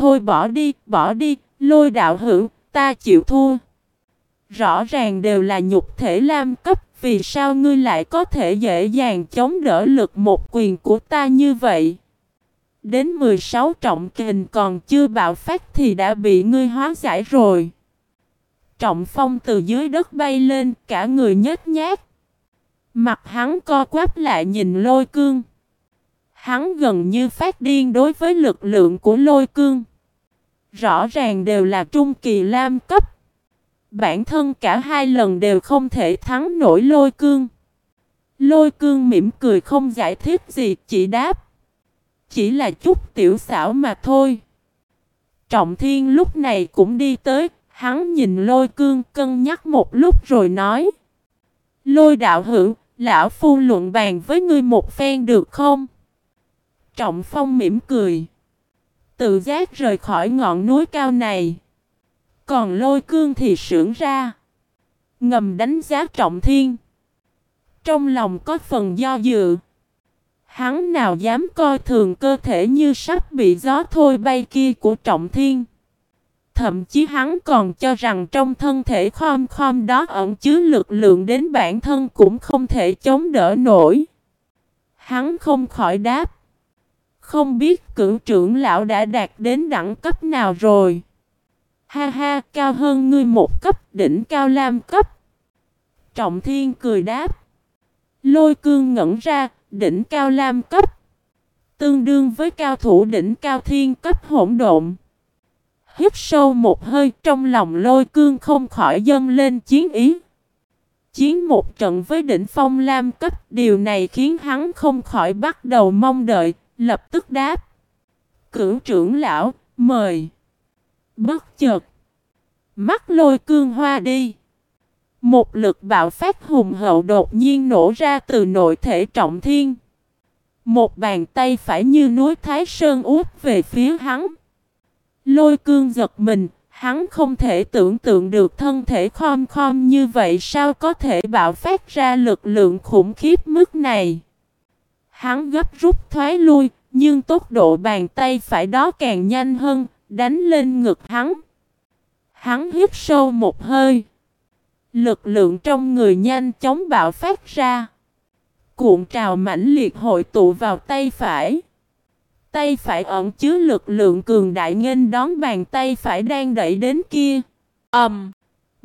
thôi bỏ đi, bỏ đi, lôi đạo hữu, ta chịu thua. Rõ ràng đều là nhục thể lam cấp, vì sao ngươi lại có thể dễ dàng chống đỡ lực một quyền của ta như vậy? Đến 16 trọng kình còn chưa bạo phát thì đã bị ngươi hóa giải rồi. Trọng phong từ dưới đất bay lên, cả người nhếch nhác. Mặt hắn co quắp lại nhìn lôi cương. Hắn gần như phát điên đối với lực lượng của lôi cương. Rõ ràng đều là trung kỳ lam cấp. Bản thân cả hai lần đều không thể thắng nổi lôi cương. Lôi cương mỉm cười không giải thích gì, chỉ đáp. Chỉ là chút tiểu xảo mà thôi. Trọng thiên lúc này cũng đi tới, hắn nhìn lôi cương cân nhắc một lúc rồi nói. Lôi đạo hữu, lão phu luận bàn với ngươi một phen được không? Trọng phong mỉm cười. Tự giác rời khỏi ngọn núi cao này. Còn lôi cương thì sưởng ra. Ngầm đánh giá trọng thiên. Trong lòng có phần do dự. Hắn nào dám coi thường cơ thể như sắp bị gió thôi bay kia của trọng thiên. Thậm chí hắn còn cho rằng trong thân thể khom khom đó ẩn chứa lực lượng đến bản thân cũng không thể chống đỡ nổi. Hắn không khỏi đáp. Không biết cửu trưởng lão đã đạt đến đẳng cấp nào rồi. Ha ha, cao hơn ngươi một cấp, đỉnh cao lam cấp. Trọng thiên cười đáp. Lôi cương ngẩn ra, đỉnh cao lam cấp. Tương đương với cao thủ đỉnh cao thiên cấp hỗn độn. Hít sâu một hơi trong lòng lôi cương không khỏi dâng lên chiến ý. Chiến một trận với đỉnh phong lam cấp, điều này khiến hắn không khỏi bắt đầu mong đợi, lập tức đáp. Cửu trưởng lão, mời. Bất chợt. Mắt lôi cương hoa đi. Một lực bạo phát hùng hậu đột nhiên nổ ra từ nội thể trọng thiên. Một bàn tay phải như núi Thái Sơn út về phía hắn. Lôi cương giật mình, hắn không thể tưởng tượng được thân thể khom khom như vậy sao có thể bạo phát ra lực lượng khủng khiếp mức này. Hắn gấp rút thoái lui, nhưng tốc độ bàn tay phải đó càng nhanh hơn, đánh lên ngực hắn. Hắn hít sâu một hơi. Lực lượng trong người nhanh chóng bạo phát ra. Cuộn trào mãnh liệt hội tụ vào tay phải. Tay phải ẩn chứa lực lượng cường đại nghênh đón bàn tay phải đang đẩy đến kia. ầm, um,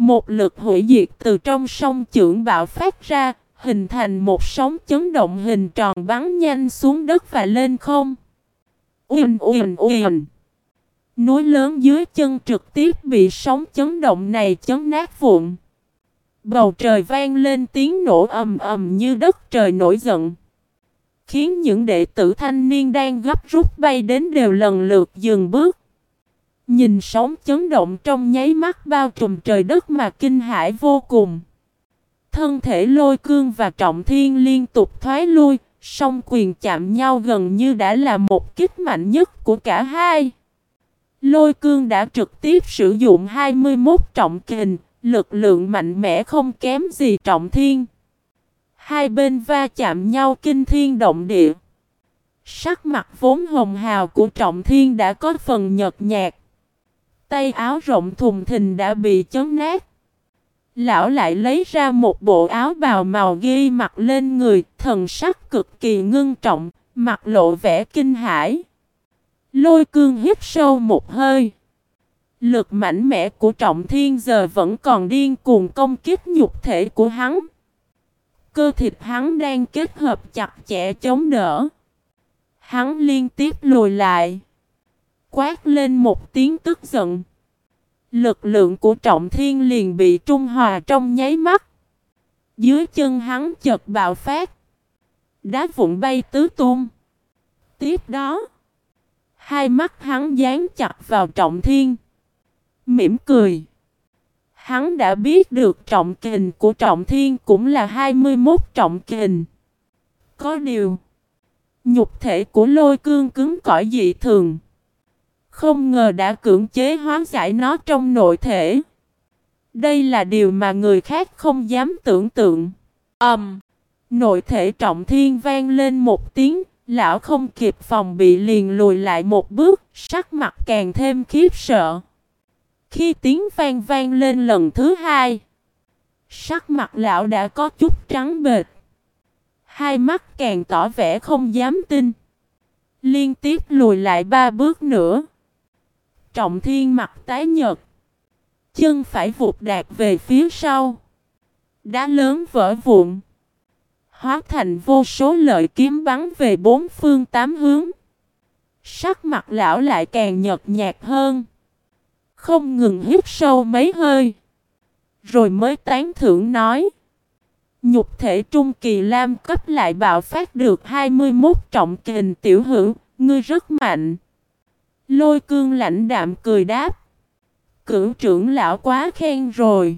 Một lực hủy diệt từ trong sông trưởng bạo phát ra, hình thành một sóng chấn động hình tròn bắn nhanh xuống đất và lên không. Uyên uyên uyên. Núi lớn dưới chân trực tiếp bị sóng chấn động này chấn nát vụn. Bầu trời vang lên tiếng nổ ầm ầm như đất trời nổi giận. Khiến những đệ tử thanh niên đang gấp rút bay đến đều lần lượt dừng bước. Nhìn sóng chấn động trong nháy mắt bao trùm trời đất mà kinh hãi vô cùng. Thân thể lôi cương và trọng thiên liên tục thoái lui, song quyền chạm nhau gần như đã là một kích mạnh nhất của cả hai. Lôi cương đã trực tiếp sử dụng 21 trọng kình, lực lượng mạnh mẽ không kém gì trọng thiên. Hai bên va chạm nhau kinh thiên động địa. Sắc mặt vốn hồng hào của trọng thiên đã có phần nhợt nhạt. Tay áo rộng thùng thình đã bị chấn nát. Lão lại lấy ra một bộ áo bào màu ghi mặc lên người, thần sắc cực kỳ ngưng trọng, mặt lộ vẻ kinh hãi. Lôi cương hít sâu một hơi. Lực mạnh mẽ của trọng thiên giờ vẫn còn điên cuồng công kích nhục thể của hắn. Cơ thịt hắn đang kết hợp chặt chẽ chống đỡ. Hắn liên tiếp lùi lại. Quát lên một tiếng tức giận. Lực lượng của trọng thiên liền bị trung hòa trong nháy mắt. Dưới chân hắn chợt bạo phát. Đá vụn bay tứ tung. Tiếp đó. Hai mắt hắn dán chặt vào trọng thiên. Mỉm cười. Hắn đã biết được trọng kình của trọng thiên cũng là 21 trọng kình. Có điều. Nhục thể của lôi cương cứng cỏi dị thường. Không ngờ đã cưỡng chế hóa giải nó trong nội thể. Đây là điều mà người khác không dám tưởng tượng. Ầm. Um, nội thể trọng thiên vang lên một tiếng, Lão không kịp phòng bị liền lùi lại một bước, sắc mặt càng thêm khiếp sợ. Khi tiếng vang vang lên lần thứ hai, sắc mặt lão đã có chút trắng bệch. Hai mắt càng tỏ vẻ không dám tin. Liên tiếp lùi lại ba bước nữa. Trọng thiên mặt tái nhợt. Chân phải vụt đạt về phía sau. Đá lớn vỡ vụn. Hóa thành vô số lợi kiếm bắn về bốn phương tám hướng. Sắc mặt lão lại càng nhợt nhạt hơn. Không ngừng hít sâu mấy hơi. Rồi mới tán thưởng nói. Nhục thể trung kỳ lam cấp lại bạo phát được 21 trọng kình tiểu hữu, ngươi rất mạnh. Lôi cương lãnh đạm cười đáp. Cửu trưởng lão quá khen rồi.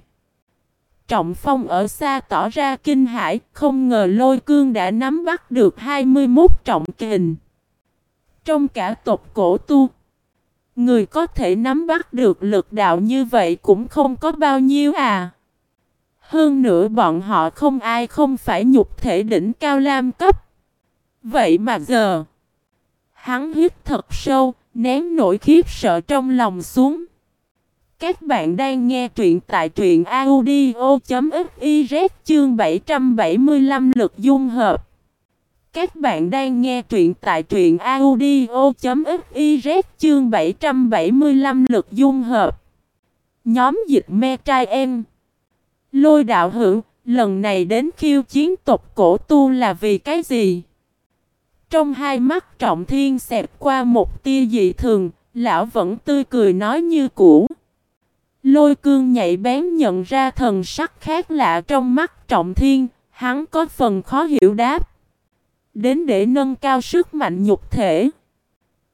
Trọng phong ở xa tỏ ra kinh hãi, không ngờ lôi cương đã nắm bắt được 21 trọng kình. Trong cả tộc cổ tu, người có thể nắm bắt được lực đạo như vậy cũng không có bao nhiêu à. Hơn nữa bọn họ không ai không phải nhục thể đỉnh cao lam cấp. Vậy mà giờ, hắn hít thật sâu, nén nỗi khiếp sợ trong lòng xuống. Các bạn đang nghe truyện tại truyện audio.fiz chương 775 lực dung hợp. Các bạn đang nghe truyện tại truyện audio.fiz chương 775 lực dung hợp. Nhóm dịch me trai em. Lôi đạo hữu, lần này đến khiêu chiến tộc cổ tu là vì cái gì? Trong hai mắt trọng thiên xẹp qua một tia dị thường, lão vẫn tươi cười nói như cũ. Lôi cương nhạy bén nhận ra thần sắc khác lạ trong mắt trọng thiên, hắn có phần khó hiểu đáp. Đến để nâng cao sức mạnh nhục thể.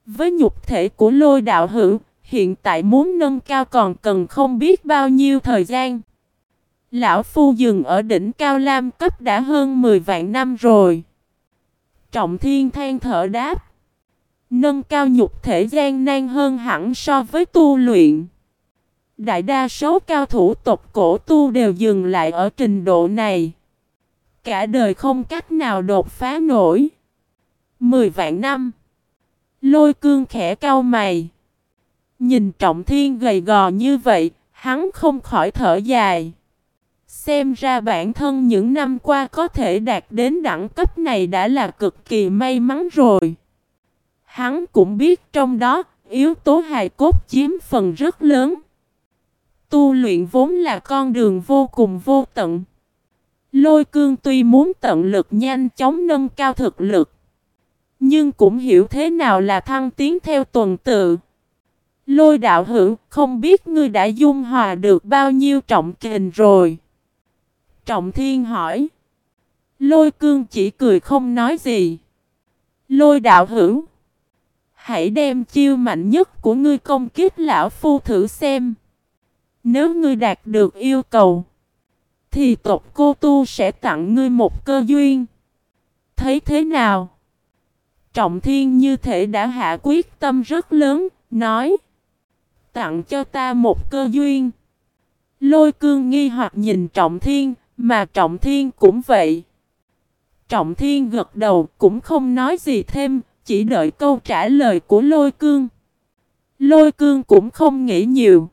Với nhục thể của lôi đạo hữu, hiện tại muốn nâng cao còn cần không biết bao nhiêu thời gian. Lão Phu dừng ở đỉnh Cao Lam cấp đã hơn 10 vạn năm rồi. Trọng Thiên than thở đáp. Nâng cao nhục thể gian nan hơn hẳn so với tu luyện. Đại đa số cao thủ tộc cổ tu đều dừng lại ở trình độ này. Cả đời không cách nào đột phá nổi. Mười vạn năm. Lôi cương khẽ cau mày. Nhìn trọng thiên gầy gò như vậy, hắn không khỏi thở dài. Xem ra bản thân những năm qua có thể đạt đến đẳng cấp này đã là cực kỳ may mắn rồi. Hắn cũng biết trong đó, yếu tố hài cốt chiếm phần rất lớn. Tu luyện vốn là con đường vô cùng vô tận. Lôi cương tuy muốn tận lực nhanh chóng nâng cao thực lực. Nhưng cũng hiểu thế nào là thăng tiến theo tuần tự. Lôi đạo hữu, không biết ngươi đã dung hòa được bao nhiêu trọng kình rồi. Trọng Thiên hỏi. Lôi cương chỉ cười không nói gì. Lôi đạo hữu. Hãy đem chiêu mạnh nhất của ngươi công kích lão phu thử xem. Nếu ngươi đạt được yêu cầu. Thì tộc cô tu sẽ tặng ngươi một cơ duyên. Thấy thế nào? Trọng thiên như thể đã hạ quyết tâm rất lớn, nói. Tặng cho ta một cơ duyên. Lôi cương nghi hoặc nhìn trọng thiên, mà Trọng Thiên cũng vậy. Trọng Thiên gật đầu cũng không nói gì thêm, chỉ đợi câu trả lời của Lôi Cương. Lôi Cương cũng không nghĩ nhiều.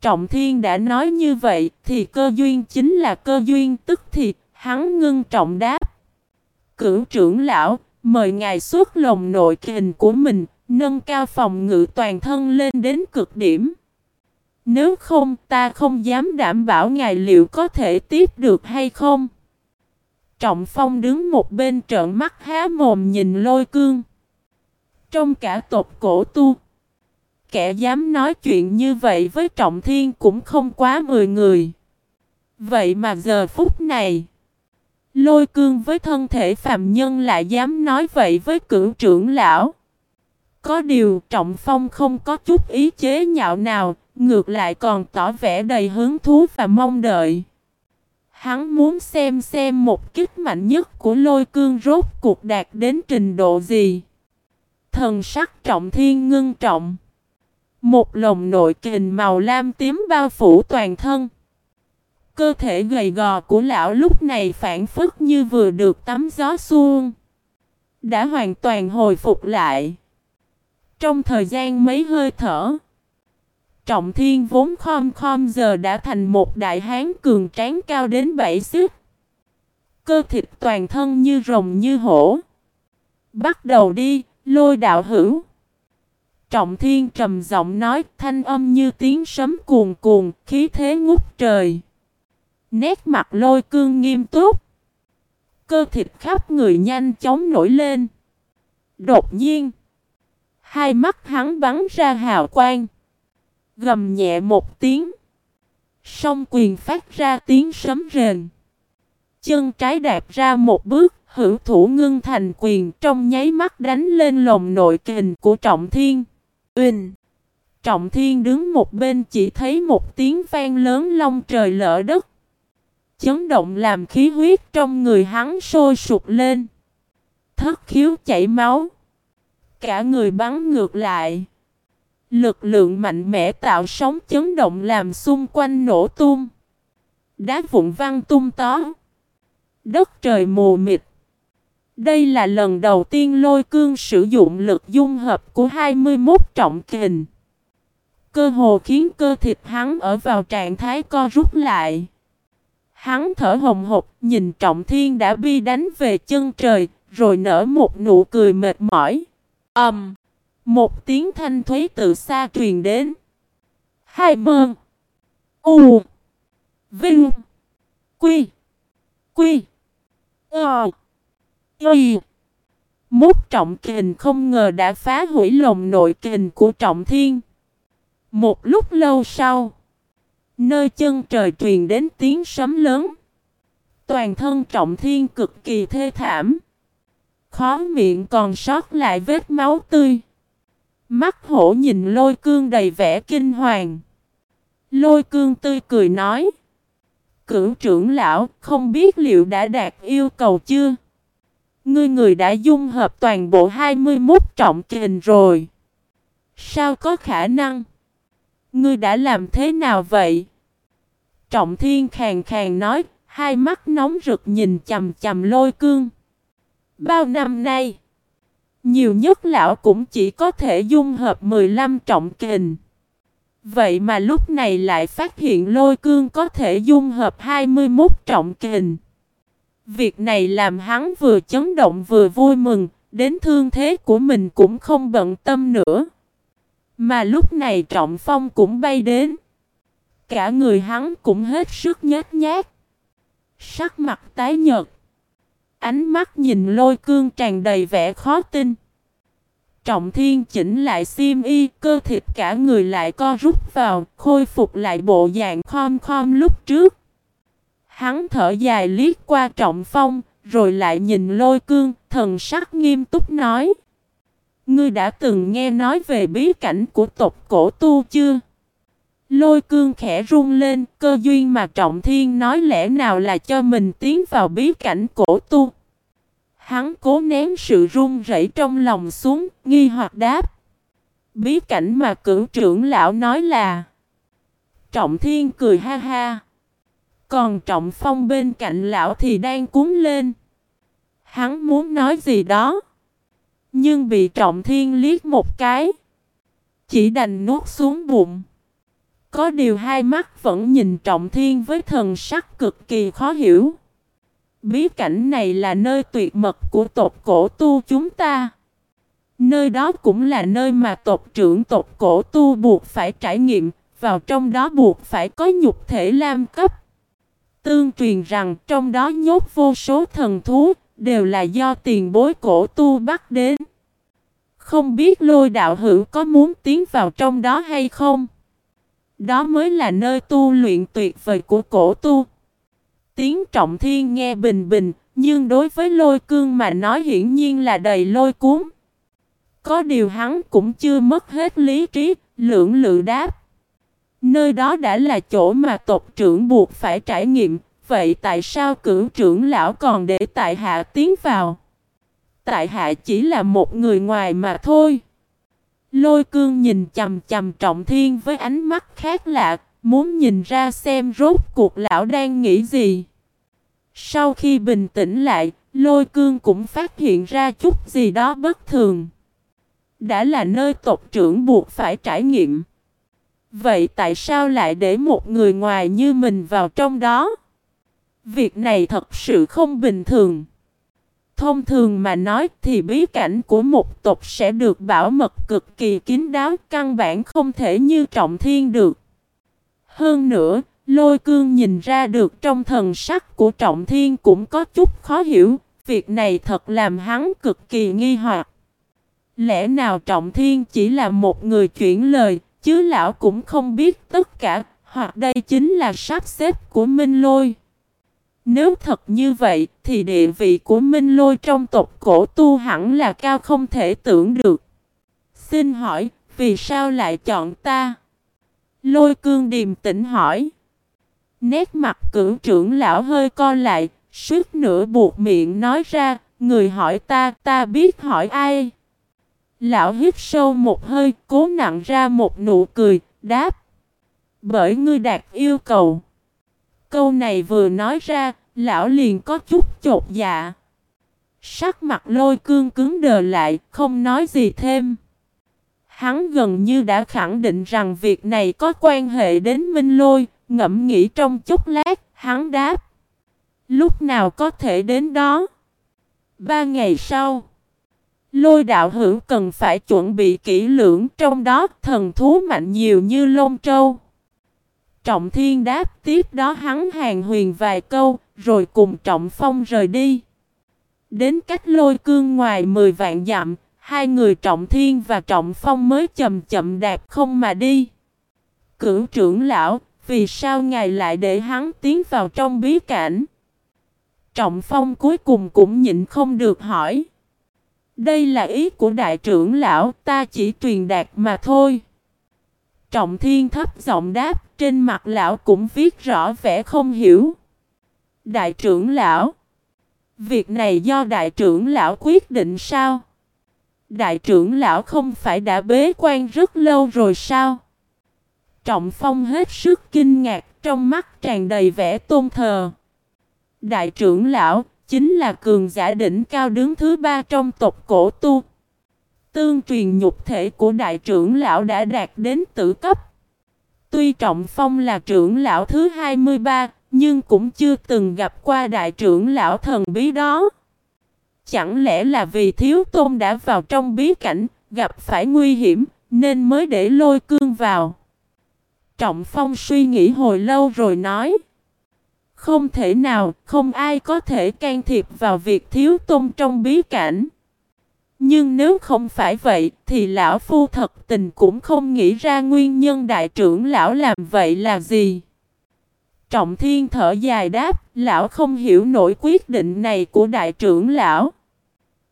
Trọng Thiên đã nói như vậy thì cơ duyên chính là cơ duyên tức thì hắn ngưng trọng đáp. Cửu trưởng lão, mời ngài xuất lồng nội kình của mình, nâng cao phòng ngự toàn thân lên đến cực điểm. Nếu không ta không dám đảm bảo ngài liệu có thể tiếp được hay không. Trọng Phong đứng một bên trợn mắt há mồm nhìn lôi cương. Trong cả tộc cổ tu. Kẻ dám nói chuyện như vậy với Trọng Thiên cũng không quá 10 người. Vậy mà giờ phút này. Lôi cương với thân thể phàm nhân lại dám nói vậy với cửu trưởng lão. Có điều Trọng Phong không có chút ý chế nhạo nào, Ngược lại còn tỏ vẻ đầy hứng thú và mong đợi. Hắn muốn xem xem một kích mạnh nhất của lôi cương rốt cuộc đạt đến trình độ gì. Thần sắc trọng thiên ngưng trọng. Một lồng nội kình màu lam tím bao phủ toàn thân. Cơ thể gầy gò của lão lúc này phản phất như vừa được tắm gió xuông. đã hoàn toàn hồi phục lại. Trong thời gian mấy hơi thở, Trọng Thiên vốn khom khom giờ đã thành một đại hán cường tráng cao đến bảy xích. Cơ thịt toàn thân như rồng như hổ. Bắt đầu đi, lôi đạo hữu. Trọng Thiên trầm giọng nói thanh âm như tiếng sấm cuồn cuồn, khí thế ngút trời. Nét mặt lôi cương nghiêm túc. Cơ thịt khắp người nhanh chóng nổi lên. Đột nhiên, hai mắt hắn bắn ra hào quang. Gầm nhẹ một tiếng. Song quyền phát ra tiếng sấm rền. Chân trái đạp ra một bước, hữu thủ ngưng thành quyền trong nháy mắt đánh lên lồng nội kình của Trọng Thiên. Uỳnh! Trọng Thiên đứng một bên chỉ thấy một tiếng vang lớn long trời lỡ đất. Chấn động làm khí huyết trong người hắn sôi sụp lên. Thất khiếu chảy máu. Cả người bắn ngược lại. Lực lượng mạnh mẽ tạo sóng chấn động làm xung quanh nổ tung. Đá vụn văng tung tó. Đất trời mù mịt. Đây là lần đầu tiên lôi cương sử dụng lực dung hợp của 21 trọng kình. Cơ hồ khiến cơ thịt hắn ở vào trạng thái co rút lại. Hắn thở hồng hộc nhìn trọng thiên đã bi đánh về chân trời, rồi nở một nụ cười mệt mỏi. ầm, um, một tiếng thanh thuế từ xa truyền đến. Hai mơn. U. Vinh. Quy. Quy. Ờ. Y. Mút trọng kình không ngờ đã phá hủy lồng nội kình của trọng thiên. Một lúc lâu sau. Nơi chân trời truyền đến tiếng sấm lớn. Toàn thân trọng thiên cực kỳ thê thảm. Khó miệng còn sót lại vết máu tươi. Mắt hổ nhìn lôi cương đầy vẻ kinh hoàng. Lôi cương tươi cười nói. Cửu trưởng lão không biết liệu đã đạt yêu cầu chưa? Ngươi người đã dung hợp toàn bộ 21 trọng kình rồi. Sao có khả năng? Ngươi đã làm thế nào vậy? Trọng thiên khàn khàn nói, hai mắt nóng rực nhìn chầm chầm lôi cương. Bao năm nay, nhiều nhất lão cũng chỉ có thể dung hợp 15 trọng kình. Vậy mà lúc này lại phát hiện lôi cương có thể dung hợp 21 trọng kình. Việc này làm hắn vừa chấn động vừa vui mừng, đến thương thế của mình cũng không bận tâm nữa. Mà lúc này trọng phong cũng bay đến. Cả người hắn cũng hết sức nhát nhát. Sắc mặt tái nhợt. Ánh mắt nhìn lôi cương tràn đầy vẻ khó tin. Trọng thiên chỉnh lại xiêm y, cơ thịt cả người lại co rút vào, khôi phục lại bộ dạng khom khom lúc trước. Hắn thở dài liếc qua trọng phong, rồi lại nhìn lôi cương, thần sắc nghiêm túc nói. Ngươi đã từng nghe nói về bí cảnh của tộc cổ tu chưa? Lôi cương khẽ run lên, cơ duyên mà Trọng Thiên nói lẽ nào là cho mình tiến vào bí cảnh cổ tu. Hắn cố nén sự run rẩy trong lòng xuống, nghi hoặc đáp. Bí cảnh mà cửu trưởng lão nói là Trọng Thiên cười ha ha. Còn Trọng Phong bên cạnh lão thì đang cuốn lên. Hắn muốn nói gì đó. Nhưng bị Trọng Thiên liếc một cái. Chỉ đành nuốt xuống bụng. Có điều hai mắt vẫn nhìn Trọng Thiên với thần sắc cực kỳ khó hiểu. Bí cảnh này là nơi tuyệt mật của tộc cổ tu chúng ta. Nơi đó cũng là nơi mà tộc trưởng tộc cổ tu buộc phải trải nghiệm, vào trong đó buộc phải có nhục thể lam cấp. Tương truyền rằng trong đó nhốt vô số thần thú, đều là do tiền bối cổ tu bắt đến. Không biết lôi đạo hữu có muốn tiến vào trong đó hay không? Đó mới là nơi tu luyện tuyệt vời của cổ tu. Tiếng trọng thiên nghe bình bình, nhưng đối với lôi cương mà nói hiển nhiên là đầy lôi cuốn. Có điều hắn cũng chưa mất hết lý trí, lưỡng lự đáp. Nơi đó đã là chỗ mà tộc trưởng buộc phải trải nghiệm, vậy tại sao cửu trưởng lão còn để tại hạ tiến vào? Tại hạ chỉ là một người ngoài mà thôi. Lôi cương nhìn chầm chầm trọng thiên với ánh mắt khác lạ, muốn nhìn ra xem rốt cuộc lão đang nghĩ gì. Sau khi bình tĩnh lại, lôi cương cũng phát hiện ra chút gì đó bất thường. Đã là nơi tộc trưởng buộc phải trải nghiệm. Vậy tại sao lại để một người ngoài như mình vào trong đó? Việc này thật sự không bình thường. Thông thường mà nói thì bí cảnh của một tộc sẽ được bảo mật cực kỳ kín đáo, căn bản không thể như trọng thiên được. Hơn nữa, lôi cương nhìn ra được trong thần sắc của trọng thiên cũng có chút khó hiểu, việc này thật làm hắn cực kỳ nghi hoặc. Lẽ nào trọng thiên chỉ là một người chuyển lời, chứ lão cũng không biết tất cả, hoặc đây chính là sắp xếp của Minh Lôi. Nếu thật như vậy, thì địa vị của Minh Lôi trong tộc cổ tu hẳn là cao không thể tưởng được. Xin hỏi, vì sao lại chọn ta? Lôi cương điềm tĩnh hỏi. Nét mặt cử trưởng lão hơi co lại, suýt nửa buộc miệng nói ra, người hỏi ta, ta biết hỏi ai. Lão hít sâu một hơi, cố nặng ra một nụ cười, đáp. Bởi ngươi đạt yêu cầu. Câu này vừa nói ra, lão liền có chút chột dạ. Sắc mặt lôi cương cứng đờ lại, không nói gì thêm. Hắn gần như đã khẳng định rằng việc này có quan hệ đến Minh Lôi, ngẫm nghĩ trong chút lát, hắn đáp. Lúc nào có thể đến đó? Ba ngày sau, lôi đạo hữu cần phải chuẩn bị kỹ lưỡng trong đó thần thú mạnh nhiều như lông trâu. Trọng thiên đáp tiếp đó hắn hàng huyền vài câu, rồi cùng Trọng Phong rời đi. Đến cách lôi cương ngoài 10 vạn dặm, hai người Trọng Thiên và Trọng Phong mới chậm chậm đạp không mà đi. Cửu trưởng lão, vì sao ngài lại để hắn tiến vào trong bí cảnh? Trọng Phong cuối cùng cũng nhịn không được hỏi. Đây là ý của đại trưởng lão, ta chỉ truyền đạt mà thôi. Trọng Thiên thấp giọng đáp, trên mặt lão cũng viết rõ vẻ không hiểu. Đại trưởng lão Việc này do đại trưởng lão quyết định sao? Đại trưởng lão không phải đã bế quan rất lâu rồi sao? Trọng Phong hết sức kinh ngạc, trong mắt tràn đầy vẻ tôn thờ. Đại trưởng lão chính là cường giả đỉnh cao đứng thứ ba trong tộc cổ tu. Tương truyền nhục thể của đại trưởng lão đã đạt đến tử cấp. Tuy Trọng Phong là trưởng lão thứ 23, nhưng cũng chưa từng gặp qua đại trưởng lão thần bí đó. Chẳng lẽ là vì thiếu tôn đã vào trong bí cảnh, gặp phải nguy hiểm, nên mới để lôi cương vào. Trọng Phong suy nghĩ hồi lâu rồi nói. Không thể nào, không ai có thể can thiệp vào việc thiếu tôn trong bí cảnh. Nhưng nếu không phải vậy, thì lão phu thật tình cũng không nghĩ ra nguyên nhân đại trưởng lão làm vậy là gì. Trọng thiên thở dài đáp, lão không hiểu nổi quyết định này của đại trưởng lão.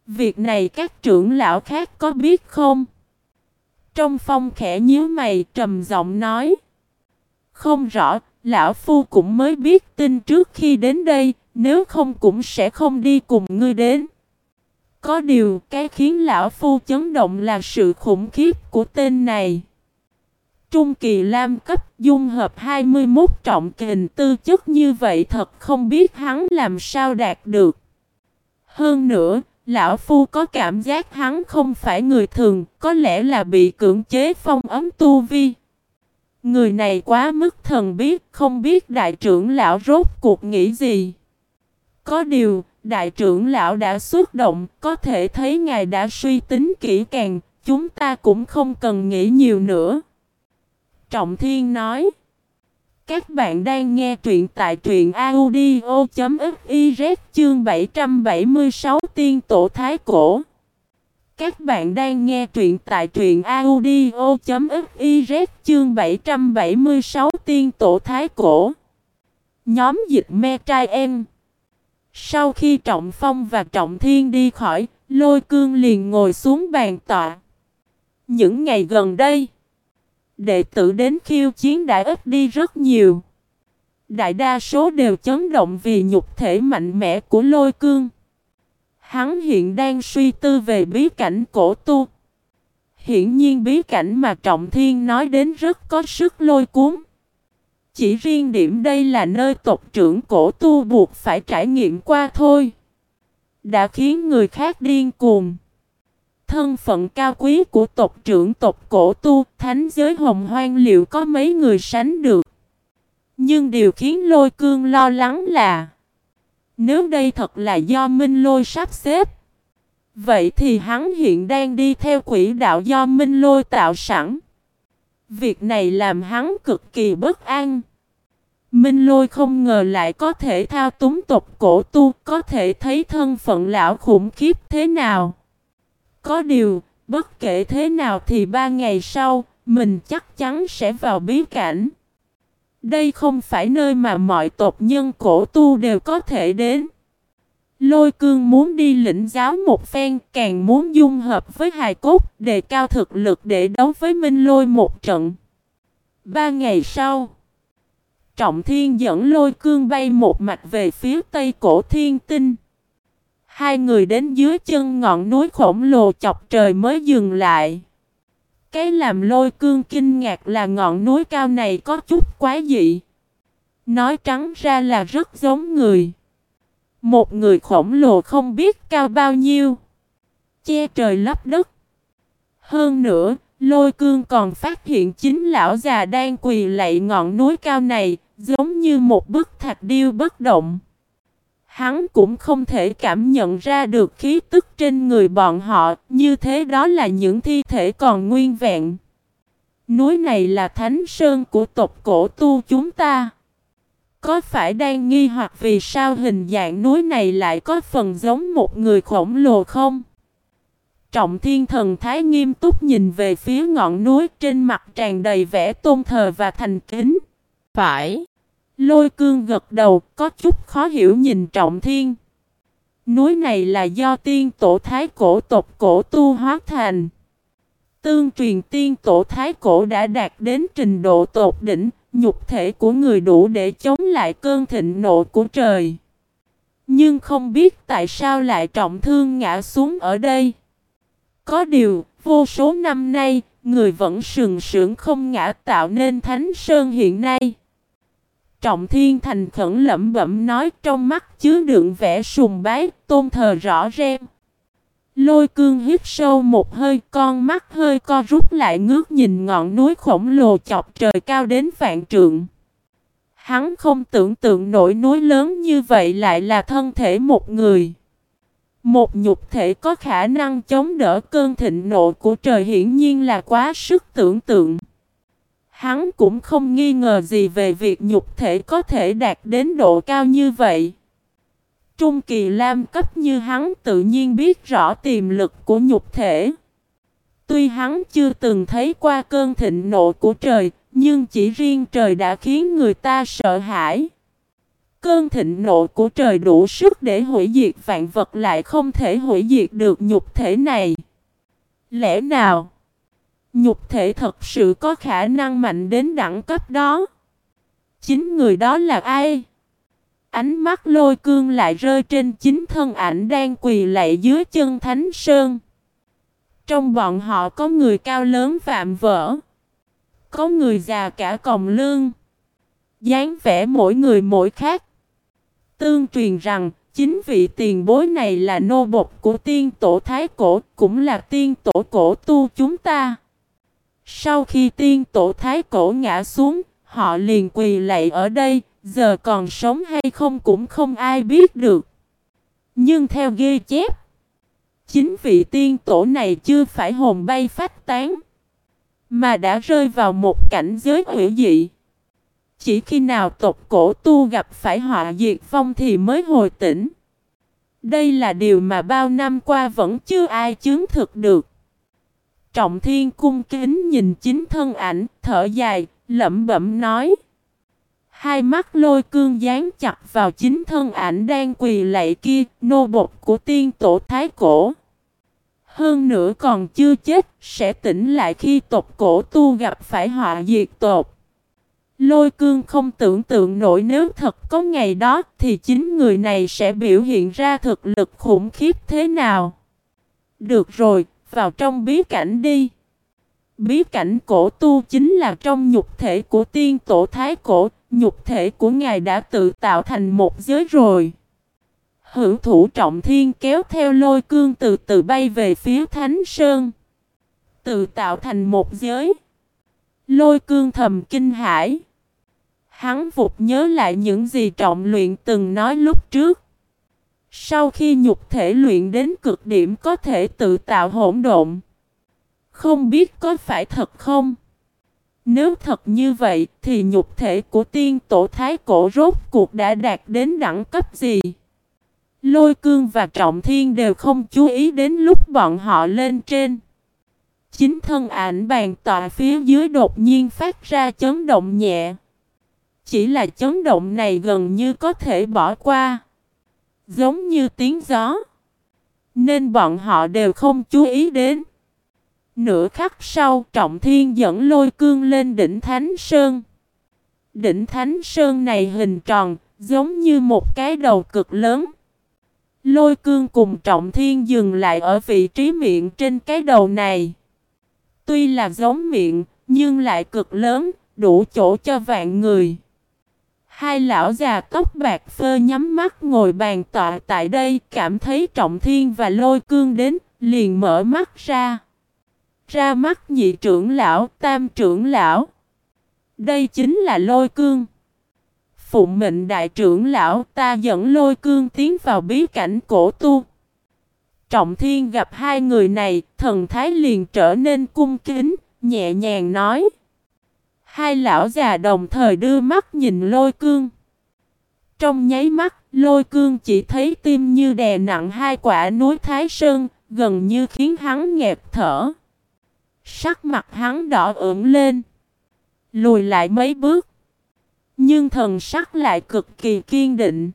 Việc này các trưởng lão khác có biết không? Trong phong khẽ nhíu mày trầm giọng nói. Không rõ, lão phu cũng mới biết tin trước khi đến đây, nếu không cũng sẽ không đi cùng ngươi đến. Có điều, cái khiến lão phu chấn động là sự khủng khiếp của tên này. Trung kỳ lam cấp dung hợp 21 trọng kình tư chất như vậy thật không biết hắn làm sao đạt được. Hơn nữa, lão phu có cảm giác hắn không phải người thường, có lẽ là bị cưỡng chế phong ấm tu vi. Người này quá mức thần biết, không biết đại trưởng lão rốt cuộc nghĩ gì. Có điều, đại trưởng lão đã xuất động, có thể thấy ngài đã suy tính kỹ càng, chúng ta cũng không cần nghĩ nhiều nữa. Trọng Thiên nói. Các bạn đang nghe truyện tại truyện audio.fiz chương 776 tiên tổ thái cổ. Các bạn đang nghe truyện tại truyện audio.fiz chương 776 tiên tổ thái cổ. Nhóm dịch me trai em. Sau khi Trọng Phong và Trọng Thiên đi khỏi, Lôi Cương liền ngồi xuống bàn tọa. Những ngày gần đây Đệ tử đến khiêu chiến đã ít đi rất nhiều. Đại đa số đều chấn động vì nhục thể mạnh mẽ của lôi cương. Hắn hiện đang suy tư về bí cảnh cổ tu. Hiển nhiên bí cảnh mà Trọng Thiên nói đến rất có sức lôi cuốn. Chỉ riêng điểm đây là nơi tộc trưởng cổ tu buộc phải trải nghiệm qua thôi. đã khiến người khác điên cuồng. Thân phận cao quý của tộc trưởng tộc cổ tu, thánh giới hồng hoang liệu có mấy người sánh được. Nhưng điều khiến lôi cương lo lắng là Nếu đây thật là do Minh Lôi sắp xếp Vậy thì hắn hiện đang đi theo quỹ đạo do Minh Lôi tạo sẵn. Việc này làm hắn cực kỳ bất an. Minh Lôi không ngờ lại có thể thao túng tộc cổ tu Có thể thấy thân phận lão khủng khiếp thế nào. Có điều, bất kể thế nào thì ba ngày sau Mình chắc chắn sẽ vào bí cảnh đây không phải nơi mà mọi tộc nhân cổ tu đều có thể đến. Lôi cương muốn đi lĩnh giáo một phen, càng muốn dung hợp với hài cốt, đề cao thực lực để đấu với Minh Lôi một trận. Ba ngày sau, Trọng Thiên dẫn lôi cương bay một mạch về phía tây cổ thiên tinh. Hai người đến dưới chân ngọn núi khổng lồ chọc trời mới dừng lại. Cái làm lôi cương kinh ngạc là ngọn núi cao này có chút quá dị. Nói trắng ra là rất giống người. Một người khổng lồ không biết cao bao nhiêu. Che trời lấp đất. Hơn nữa, lôi cương còn phát hiện chính lão già đang quỳ lạy ngọn núi cao này, giống như một bức thạch điêu bất động. Hắn cũng không thể cảm nhận ra được khí tức trên người bọn họ, như thế đó là những thi thể còn nguyên vẹn. Núi này là thánh sơn của tộc cổ tu chúng ta. Có phải đang nghi hoặc vì sao hình dạng núi này lại có phần giống một người khổng lồ không? Trọng thiên thần thái nghiêm túc nhìn về phía ngọn núi trên mặt tràn đầy vẻ tôn thờ và thành kính. Phải. Lôi cương gật đầu, có chút khó hiểu nhìn trọng thiên. Núi này là do tiên tổ thái cổ tộc cổ tu hóa thành. Tương truyền tiên tổ thái cổ đã đạt đến trình độ tột đỉnh, nhục thể của người đủ để chống lại cơn thịnh nộ của trời. Nhưng không biết tại sao lại trọng thương ngã xuống ở đây. Có điều, vô số năm nay, người vẫn sừng sững không ngã tạo nên Thánh Sơn hiện nay. Trọng Thiên Thành khẩn lẩm bẩm nói trong mắt chứa đựng vẻ sùng bái, tôn thờ rõ ràng. Lôi cương hít sâu một hơi, con mắt hơi co rút lại ngước nhìn ngọn núi khổng lồ chọc trời cao đến vạn trượng. Hắn không tưởng tượng nổi núi lớn như vậy lại là thân thể một người. Một nhục thể có khả năng chống đỡ cơn thịnh nộ của trời hiển nhiên là quá sức tưởng tượng. Hắn cũng không nghi ngờ gì về việc nhục thể có thể đạt đến độ cao như vậy. Trung kỳ lam cấp như hắn tự nhiên biết rõ tiềm lực của nhục thể. Tuy hắn chưa từng thấy qua cơn thịnh nộ của trời, nhưng chỉ riêng trời đã khiến người ta sợ hãi. Cơn thịnh nộ của trời đủ sức để hủy diệt vạn vật lại không thể hủy diệt được nhục thể này. Lẽ nào? Nhục thể thật sự có khả năng mạnh đến đẳng cấp đó. Chính người đó là ai? Ánh mắt lôi cương lại rơi trên chính thân ảnh đang quỳ lạy dưới chân Thánh Sơn. Trong bọn họ có người cao lớn vạm vỡ. Có người già cả còng lương. dáng vẻ mỗi người mỗi khác. Tương truyền rằng, chính vị tiền bối này là nô bộc của tiên tổ Thái Cổ, cũng là tiên tổ cổ tu chúng ta. Sau khi tiên tổ thái cổ ngã xuống, họ liền quỳ lạy ở đây, giờ còn sống hay không cũng không ai biết được. Nhưng theo ghi chép, chính vị tiên tổ này chưa phải hồn bay phách tán, mà đã rơi vào một cảnh giới hủy dị. Chỉ khi nào tộc cổ tu gặp phải họa diệt vong thì mới hồi tỉnh. Đây là điều mà bao năm qua vẫn chưa ai chứng thực được. Trọng Thiên cung kính nhìn chính thân ảnh, thở dài, lẩm bẩm nói. Hai mắt lôi cương dán chặt vào chính thân ảnh đang quỳ lạy kia, nô bột của tiên tổ thái cổ. Hơn nữa còn chưa chết, sẽ tỉnh lại khi tộc cổ tu gặp phải họa diệt tộc. Lôi cương không tưởng tượng nổi nếu thật có ngày đó thì chính người này sẽ biểu hiện ra thực lực khủng khiếp thế nào. Được rồi, vào trong bí cảnh đi. Bí cảnh cổ tu chính là trong nhục thể của tiên tổ thái cổ, nhục thể của ngài đã tự tạo thành một giới rồi. Hữu thủ trọng thiên kéo theo lôi cương từ từ bay về phía Thánh Sơn. Tự tạo thành một giới. Lôi cương thầm kinh hãi. Hắn vụt nhớ lại những gì trọng luyện từng nói lúc trước. Sau khi nhục thể luyện đến cực điểm có thể tự tạo hỗn độn. Không biết có phải thật không? Nếu thật như vậy thì nhục thể của tiên tổ thái cổ rốt cuộc đã đạt đến đẳng cấp gì? Lôi cương và trọng thiên đều không chú ý đến lúc bọn họ lên trên. Chính thân ảnh bàn tọa phía dưới đột nhiên phát ra chấn động nhẹ. Chỉ là chấn động này gần như có thể bỏ qua. Giống như tiếng gió. Nên bọn họ đều không chú ý đến. Nửa khắc sau Trọng Thiên dẫn lôi cương lên đỉnh Thánh Sơn. Đỉnh Thánh Sơn này hình tròn, giống như một cái đầu cực lớn. Lôi cương cùng Trọng Thiên dừng lại ở vị trí miệng trên cái đầu này. Tuy là giống miệng, nhưng lại cực lớn, đủ chỗ cho vạn người. Hai lão già tóc bạc phơ nhắm mắt ngồi bàn tọa tại đây, cảm thấy Trọng Thiên và Lôi Cương đến, liền mở mắt ra. Ra mắt nhị trưởng lão, tam trưởng lão. Đây chính là Lôi Cương. Phụng mệnh đại trưởng lão ta dẫn Lôi Cương tiến vào bí cảnh cổ tu. Trọng Thiên gặp hai người này, thần thái liền trở nên cung kính, nhẹ nhàng nói. Hai lão già đồng thời đưa mắt nhìn lôi cương. Trong nháy mắt, lôi cương chỉ thấy tim như đè nặng hai quả núi Thái Sơn, gần như khiến hắn nghẹt thở. Sắc mặt hắn đỏ ửng lên. Lùi lại mấy bước. Nhưng thần sắc lại cực kỳ kiên định.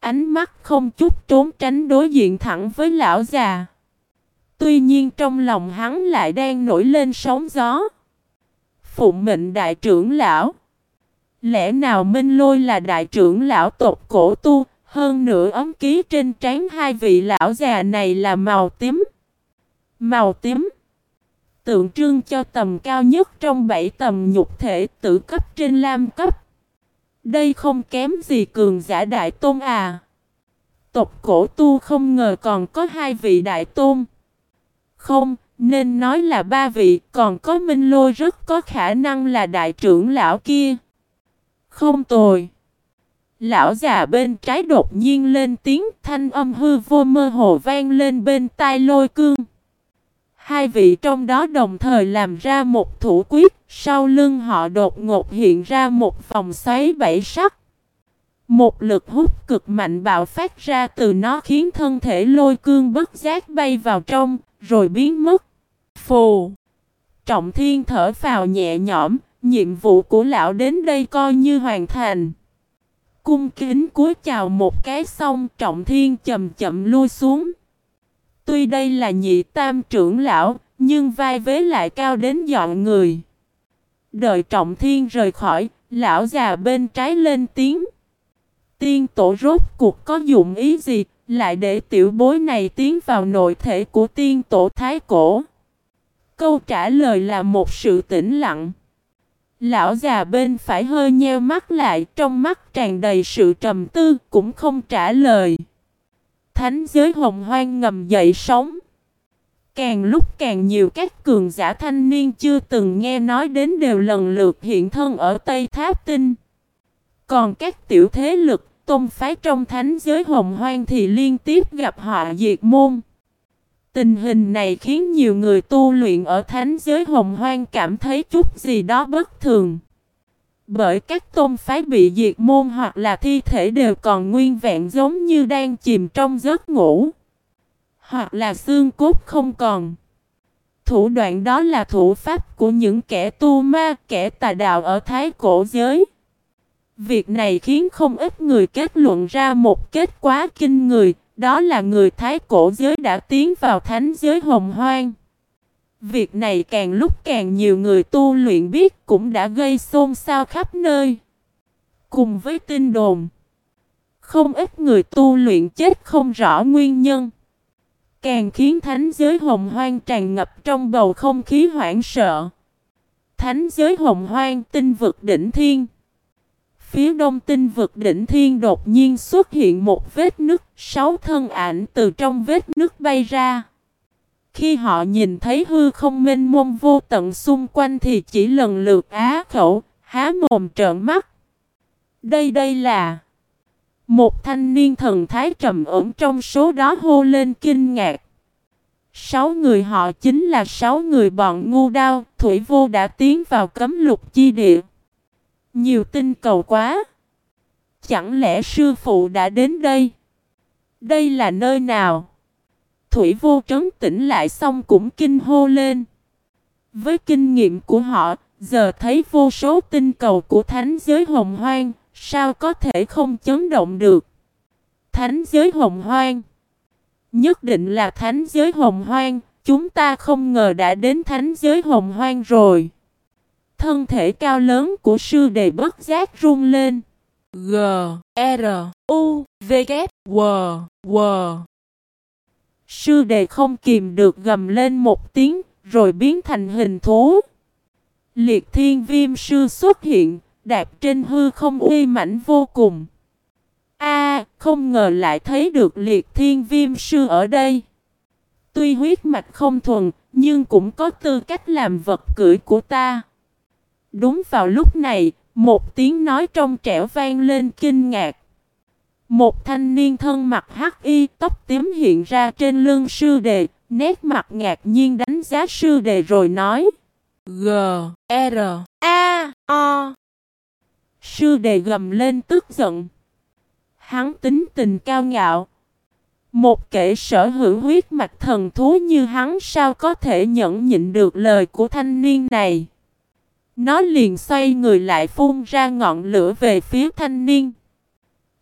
Ánh mắt không chút trốn tránh đối diện thẳng với lão già. Tuy nhiên trong lòng hắn lại đang nổi lên sóng gió. Phụng mệnh đại trưởng lão. Lẽ nào Minh Lôi là đại trưởng lão tộc cổ tu, hơn nữa ấm ký trên trán hai vị lão già này là màu tím. Màu tím tượng trưng cho tầm cao nhất trong bảy tầm nhục thể tử cấp trên lam cấp. Đây không kém gì cường giả đại tôn à. Tộc cổ tu không ngờ còn có hai vị đại tôn. Không, nên nói là ba vị, còn có Minh Lôi rất có khả năng là đại trưởng lão kia. Không tồi. Lão già bên trái đột nhiên lên tiếng thanh âm hư vô mơ hồ vang lên bên tai lôi cương. Hai vị trong đó đồng thời làm ra một thủ quyết, sau lưng họ đột ngột hiện ra một vòng xoáy bảy sắc. Một lực hút cực mạnh bạo phát ra từ nó khiến thân thể lôi cương bất giác bay vào trong, rồi biến mất. Phù! Trọng thiên thở phào nhẹ nhõm, nhiệm vụ của lão đến đây coi như hoàn thành. Cung kính cúi chào một cái xong trọng thiên chậm chậm lui xuống. Tuy đây là nhị tam trưởng lão, nhưng vai vế lại cao đến dọn người. Đợi trọng thiên rời khỏi, lão già bên trái lên tiếng. Tiên tổ rốt cuộc có dụng ý gì, lại để tiểu bối này tiến vào nội thể của tiên tổ thái cổ. Câu trả lời là một sự tĩnh lặng. Lão già bên phải hơi nheo mắt lại, trong mắt tràn đầy sự trầm tư, cũng không trả lời. Thánh giới hồng hoang ngầm dậy sóng. Càng lúc càng nhiều các cường giả thanh niên chưa từng nghe nói đến đều lần lượt hiện thân ở Tây Tháp Tinh. Còn các tiểu thế lực tôn phái trong thánh giới hồng hoang thì liên tiếp gặp họ diệt môn. Tình hình này khiến nhiều người tu luyện ở thánh giới hồng hoang cảm thấy chút gì đó bất thường. Bởi các tôn phái bị diệt môn hoặc là thi thể đều còn nguyên vẹn giống như đang chìm trong giấc ngủ. Hoặc là xương cốt không còn. Thủ đoạn đó là thủ pháp của những kẻ tu ma, kẻ tà đạo ở thái cổ giới. Việc này khiến không ít người kết luận ra một kết quả kinh người, đó là người Thái cổ giới đã tiến vào thánh giới hồng hoang. Việc này càng lúc càng nhiều người tu luyện biết cũng đã gây xôn xao khắp nơi. Cùng với tin đồn, không ít người tu luyện chết không rõ nguyên nhân. Càng khiến thánh giới hồng hoang tràn ngập trong bầu không khí hoảng sợ. Thánh giới hồng hoang tinh vực đỉnh thiên phía đông tinh vực đỉnh thiên đột nhiên xuất hiện một vết nứt, sáu thân ảnh từ trong vết nứt bay ra. Khi họ nhìn thấy hư không mênh mông vô tận xung quanh thì chỉ lần lượt á khẩu, há mồm trợn mắt. Đây đây là một thanh niên thần thái trầm ổn trong số đó hô lên kinh ngạc. Sáu người họ chính là sáu người bọn ngu đao, Thủy Vô đã tiến vào cấm lục chi địa. Nhiều tinh cầu quá. Chẳng lẽ sư phụ đã đến đây? Đây là nơi nào? Thủy Vô trấn tỉnh lại xong cũng kinh hô lên. Với kinh nghiệm của họ, giờ thấy vô số tinh cầu của thánh giới hồng hoang, sao có thể không chấn động được? Thánh giới hồng hoang Nhất định là thánh giới hồng hoang, chúng ta không ngờ đã đến thánh giới hồng hoang rồi. Thân thể cao lớn của sư đề bất giác run lên. G, R, U, V, K, W, W. Sư đề không kìm được gầm lên một tiếng, rồi biến thành hình thú. Liệt thiên viêm sư xuất hiện, đạp trên hư không uy mãnh vô cùng. A, không ngờ lại thấy được liệt thiên viêm sư ở đây. Tuy huyết mạch không thuần, nhưng cũng có tư cách làm vật cưỡi của ta. Đúng vào lúc này, một tiếng nói trong trẻo vang lên kinh ngạc. Một thanh niên thân mặc hắc y, tóc tím hiện ra trên lưng sư đề, nét mặt ngạc nhiên đánh giá sư đề rồi nói. G, R, A, O. Sư đề gầm lên tức giận. Hắn tính tình cao ngạo. Một kẻ sở hữu huyết mạch thần thú như hắn sao có thể nhẫn nhịn được lời của thanh niên này. Nó liền xoay người lại phun ra ngọn lửa về phía thanh niên.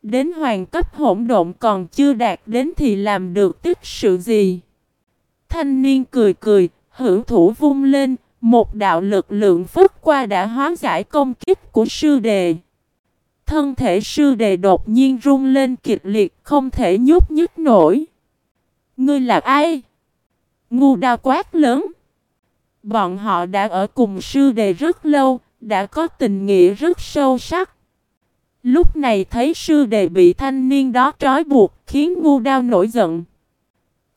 Đến hoàng cấp hỗn độn còn chưa đạt đến thì làm được tích sự gì. Thanh niên cười cười, hữu thủ vung lên, một đạo lực lượng phức qua đã hóa giải công kích của sư đề. Thân thể sư đề đột nhiên rung lên kịch liệt không thể nhúc nhích nổi. Ngươi là ai? Ngu đao quát lớn. Bọn họ đã ở cùng sư đề rất lâu, đã có tình nghĩa rất sâu sắc. Lúc này thấy sư đề bị thanh niên đó trói buộc khiến ngu đao nổi giận.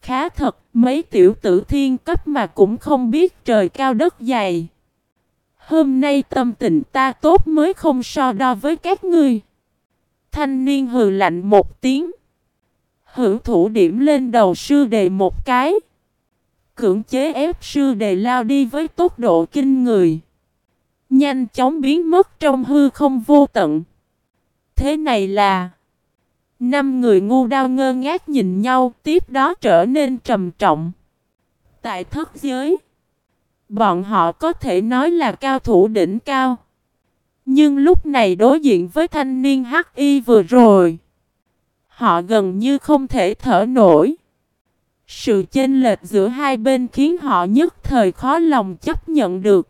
Khá thật, mấy tiểu tử thiên cấp mà cũng không biết trời cao đất dày. Hôm nay tâm tình ta tốt mới không so đo với các ngươi. Thanh niên hừ lạnh một tiếng. Hữu thủ điểm lên đầu sư đề một cái. Cưỡng chế ép sư đề lao đi với tốc độ kinh người. Nhanh chóng biến mất trong hư không vô tận. Thế này là... Năm người ngu đao ngơ ngác nhìn nhau, tiếp đó trở nên trầm trọng. Tại thất giới... Bọn họ có thể nói là cao thủ đỉnh cao. Nhưng lúc này đối diện với thanh niên hắc y vừa rồi. Họ gần như không thể thở nổi. Sự chênh lệch giữa hai bên khiến họ nhất thời khó lòng chấp nhận được.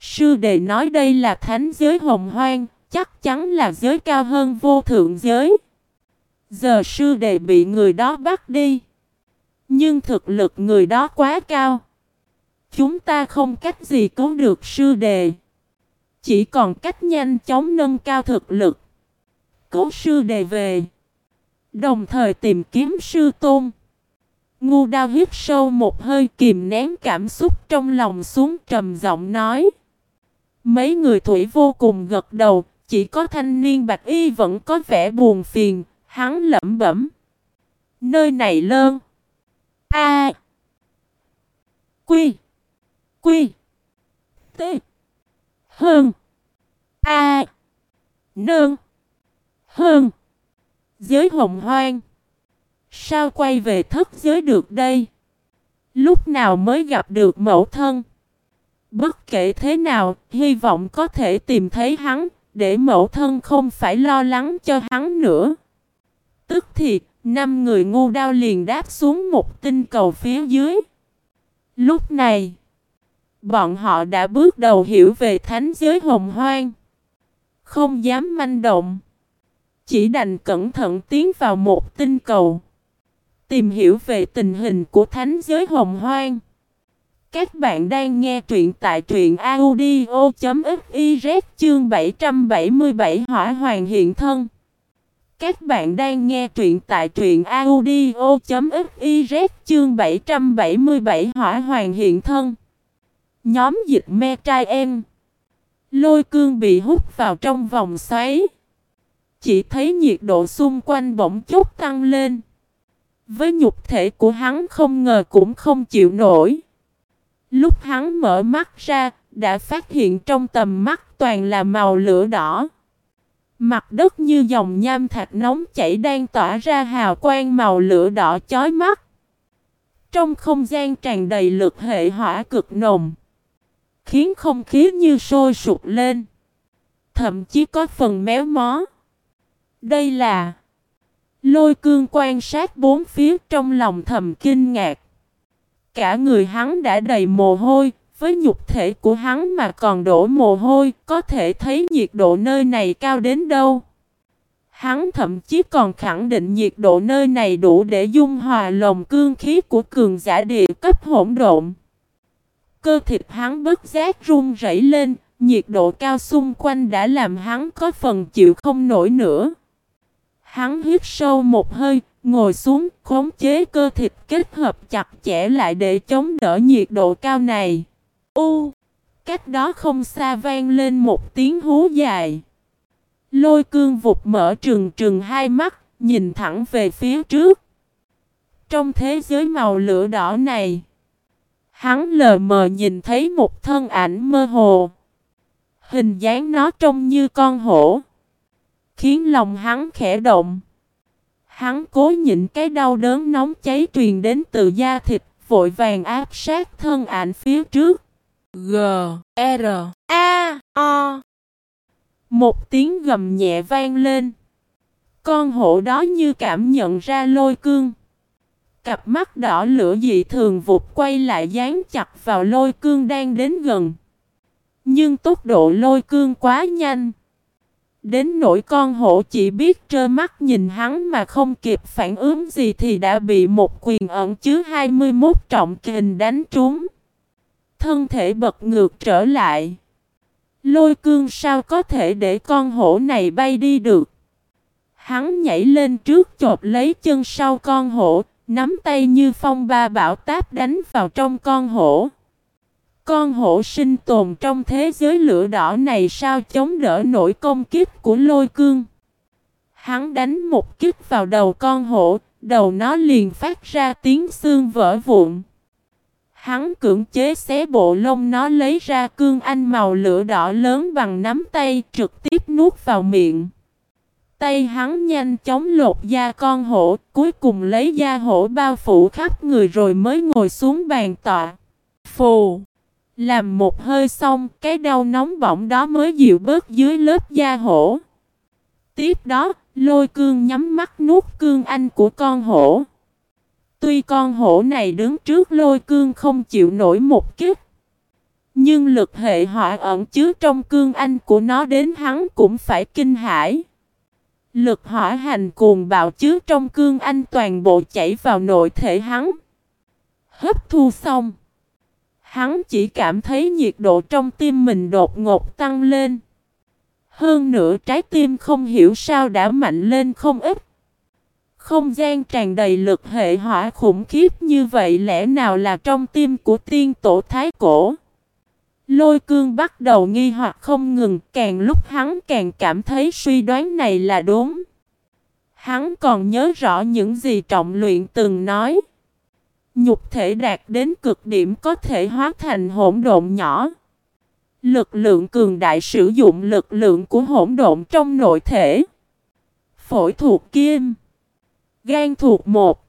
Sư đệ nói đây là thánh giới hồng hoang, chắc chắn là giới cao hơn vô thượng giới. Giờ sư đệ bị người đó bắt đi. Nhưng thực lực người đó quá cao. Chúng ta không cách gì cứu được sư đệ, Chỉ còn cách nhanh chóng nâng cao thực lực. Cứu sư đệ về. Đồng thời tìm kiếm sư tôn. Ngu đao hít sâu một hơi kìm nén cảm xúc trong lòng xuống trầm giọng nói. Mấy người thủy vô cùng gật đầu, chỉ có thanh niên bạch y vẫn có vẻ buồn phiền, hắn lẩm bẩm. Nơi này lơn. A. Quy. Quy. T. Hơn. A. Nương. Hơn. Giới hồng hoang. Sao quay về thất giới được đây? Lúc nào mới gặp được mẫu thân? Bất kể thế nào, hy vọng có thể tìm thấy hắn, để mẫu thân không phải lo lắng cho hắn nữa. Tức thì, năm người ngu đao liền đáp xuống một tinh cầu phía dưới. Lúc này, bọn họ đã bước đầu hiểu về thánh giới hồng hoang. Không dám manh động. Chỉ đành cẩn thận tiến vào một tinh cầu. Tìm hiểu về tình hình của thánh giới hồng hoang. Các bạn đang nghe truyện tại truyện audio.fiz chương 777 Hỏa Hoàng Hiện Thân. Các bạn đang nghe truyện tại truyện audio.fiz chương 777 Hỏa Hoàng Hiện Thân. Nhóm dịch me trai em. Lôi cương bị hút vào trong vòng xoáy. Chỉ thấy nhiệt độ xung quanh bỗng chốc tăng lên. Với nhục thể của hắn không ngờ cũng không chịu nổi. Lúc hắn mở mắt ra, đã phát hiện trong tầm mắt toàn là màu lửa đỏ. Mặt đất như dòng nham thạch nóng chảy đang tỏa ra hào quang màu lửa đỏ chói mắt. Trong không gian tràn đầy lực hệ hỏa cực nồng, khiến không khí như sôi sụp lên, thậm chí có phần méo mó. Đây là Lôi cương quan sát bốn phía trong lòng thầm kinh ngạc. Cả người hắn đã đầy mồ hôi, với nhục thể của hắn mà còn đổ mồ hôi, có thể thấy nhiệt độ nơi này cao đến đâu. Hắn thậm chí còn khẳng định nhiệt độ nơi này đủ để dung hòa lồng cương khí của cường giả địa cấp hỗn độn. Cơ thịt hắn bất giác run rẩy lên, nhiệt độ cao xung quanh đã làm hắn có phần chịu không nổi nữa. Hắn hít sâu một hơi, ngồi xuống, khống chế cơ thịt kết hợp chặt chẽ lại để chống đỡ nhiệt độ cao này. U! Cách đó không xa vang lên một tiếng hú dài. Lôi cương vụt mở trừng trừng hai mắt, nhìn thẳng về phía trước. Trong thế giới màu lửa đỏ này, hắn lờ mờ nhìn thấy một thân ảnh mơ hồ. Hình dáng nó trông như con hổ. Khiến lòng hắn khẽ động. Hắn cố nhịn cái đau đớn nóng cháy truyền đến từ da thịt, vội vàng áp sát thân ảnh phía trước. G, R, A, O. Một tiếng gầm nhẹ vang lên. Con hổ đó như cảm nhận ra lôi cương. Cặp mắt đỏ lửa dị thường vụt quay lại dán chặt vào lôi cương đang đến gần. Nhưng tốc độ lôi cương quá nhanh. Đến nỗi con hổ chỉ biết trơ mắt nhìn hắn mà không kịp phản ứng gì thì đã bị một quyền ẩn chứa 21 trọng kình đánh trúng. Thân thể bật ngược trở lại. Lôi cương sao có thể để con hổ này bay đi được. Hắn nhảy lên trước chộp lấy chân sau con hổ, nắm tay như phong ba bảo táp đánh vào trong con hổ. Con hổ sinh tồn trong thế giới lửa đỏ này sao chống đỡ nổi công kích của lôi cương. Hắn đánh một kích vào đầu con hổ, đầu nó liền phát ra tiếng xương vỡ vụn. Hắn cưỡng chế xé bộ lông nó lấy ra cương anh màu lửa đỏ lớn bằng nắm tay trực tiếp nuốt vào miệng. Tay hắn nhanh chóng lột da con hổ, cuối cùng lấy da hổ bao phủ khắp người rồi mới ngồi xuống bàn tọa. Phù! Làm một hơi xong, cái đau nóng bỏng đó mới dịu bớt dưới lớp da hổ. Tiếp đó, lôi cương nhắm mắt nuốt cương anh của con hổ. Tuy con hổ này đứng trước lôi cương không chịu nổi một kích. Nhưng lực hệ hỏa ẩn chứa trong cương anh của nó đến hắn cũng phải kinh hãi. Lực hỏa hành cuồng bạo chứa trong cương anh toàn bộ chảy vào nội thể hắn. Hấp thu xong. Hắn chỉ cảm thấy nhiệt độ trong tim mình đột ngột tăng lên. Hơn nữa trái tim không hiểu sao đã mạnh lên không ít. Không gian tràn đầy lực hệ hỏa khủng khiếp như vậy lẽ nào là trong tim của tiên tổ thái cổ. Lôi cương bắt đầu nghi hoặc không ngừng, càng lúc hắn càng cảm thấy suy đoán này là đúng. Hắn còn nhớ rõ những gì trọng luyện từng nói. Nhục thể đạt đến cực điểm có thể hóa thành hỗn độn nhỏ. Lực lượng cường đại sử dụng lực lượng của hỗn độn trong nội thể. Phổi thuộc kim. Gan thuộc một.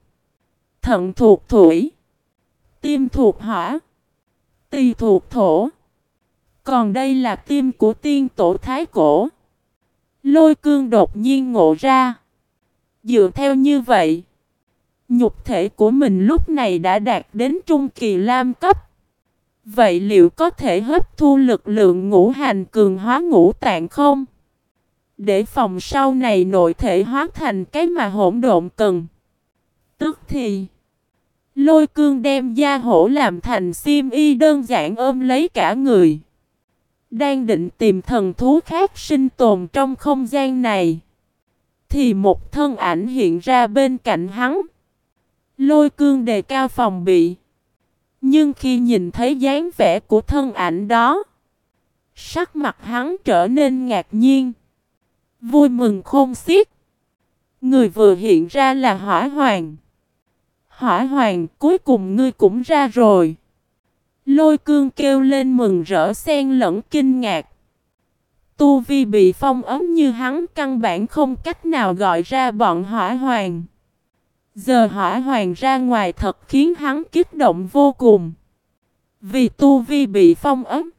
Thận thuộc thủy. Tim thuộc hỏa. Tỳ thuộc thổ. Còn đây là tim của tiên tổ thái cổ. Lôi cương đột nhiên ngộ ra. Dựa theo như vậy. Nhục thể của mình lúc này đã đạt đến trung kỳ lam cấp. Vậy liệu có thể hấp thu lực lượng ngũ hành cường hóa ngũ tạng không? Để phòng sau này nội thể hóa thành cái mà hỗn độn cần. Tức thì, Lôi cương đem da hổ làm thành xiêm y đơn giản ôm lấy cả người. Đang định tìm thần thú khác sinh tồn trong không gian này. Thì một thân ảnh hiện ra bên cạnh hắn. Lôi cương đề cao phòng bị. Nhưng khi nhìn thấy dáng vẻ của thân ảnh đó. Sắc mặt hắn trở nên ngạc nhiên. Vui mừng khôn xiết. Người vừa hiện ra là hỏa hoàng. Hỏa hoàng, cuối cùng ngươi cũng ra rồi. Lôi cương kêu lên mừng rỡ xen lẫn kinh ngạc. Tu vi bị phong ấm như hắn căn bản không cách nào gọi ra bọn hỏa hoàng. Giờ hỏa hoàng ra ngoài thật khiến hắn kích động vô cùng. Vì tu vi bị phong ấm.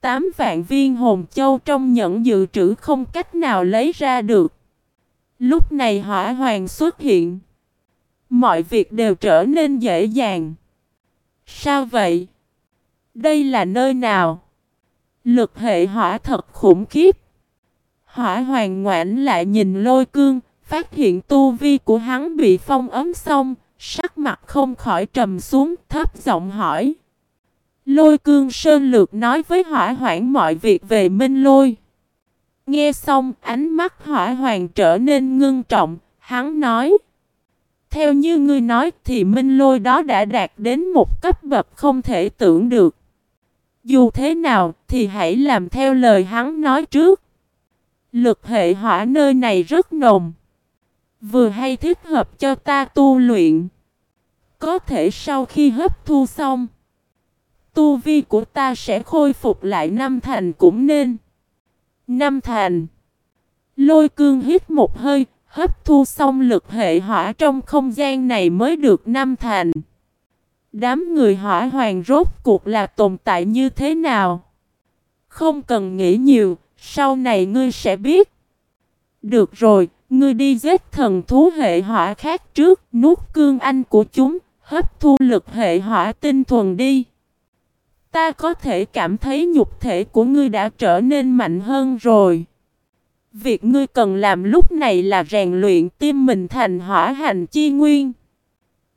Tám vạn viên hồn châu trong nhẫn dự trữ không cách nào lấy ra được. Lúc này hỏa hoàng xuất hiện. Mọi việc đều trở nên dễ dàng. Sao vậy? Đây là nơi nào? Lực hệ hỏa thật khủng khiếp. Hỏa hoàng ngoãn lại nhìn lôi cương, phát hiện tu vi của hắn bị phong ấm xong, sắc mặt không khỏi trầm xuống, thấp giọng hỏi. Lôi cương sơn lược nói với hỏa hoảng mọi việc về minh lôi. Nghe xong ánh mắt hỏa hoàng trở nên ngưng trọng, hắn nói. Theo như ngươi nói thì minh lôi đó đã đạt đến một cấp bậc không thể tưởng được. Dù thế nào thì hãy làm theo lời hắn nói trước. Lực hệ hỏa nơi này rất nồng. Vừa hay thích hợp cho ta tu luyện. Có thể sau khi hấp thu xong. Tu vi của ta sẽ khôi phục lại năm thành cũng nên. Năm thành. Lôi cương hít một hơi, hấp thu xong lực hệ hỏa trong không gian này mới được năm thành. Đám người hỏa hoàng rốt cuộc là tồn tại như thế nào? Không cần nghĩ nhiều, sau này ngươi sẽ biết. Được rồi, ngươi đi giết thần thú hệ hỏa khác trước, nuốt cương anh của chúng, hấp thu lực hệ hỏa tinh thuần đi. Ta có thể cảm thấy nhục thể của ngươi đã trở nên mạnh hơn rồi. Việc ngươi cần làm lúc này là rèn luyện tim mình thành hỏa hành chi nguyên.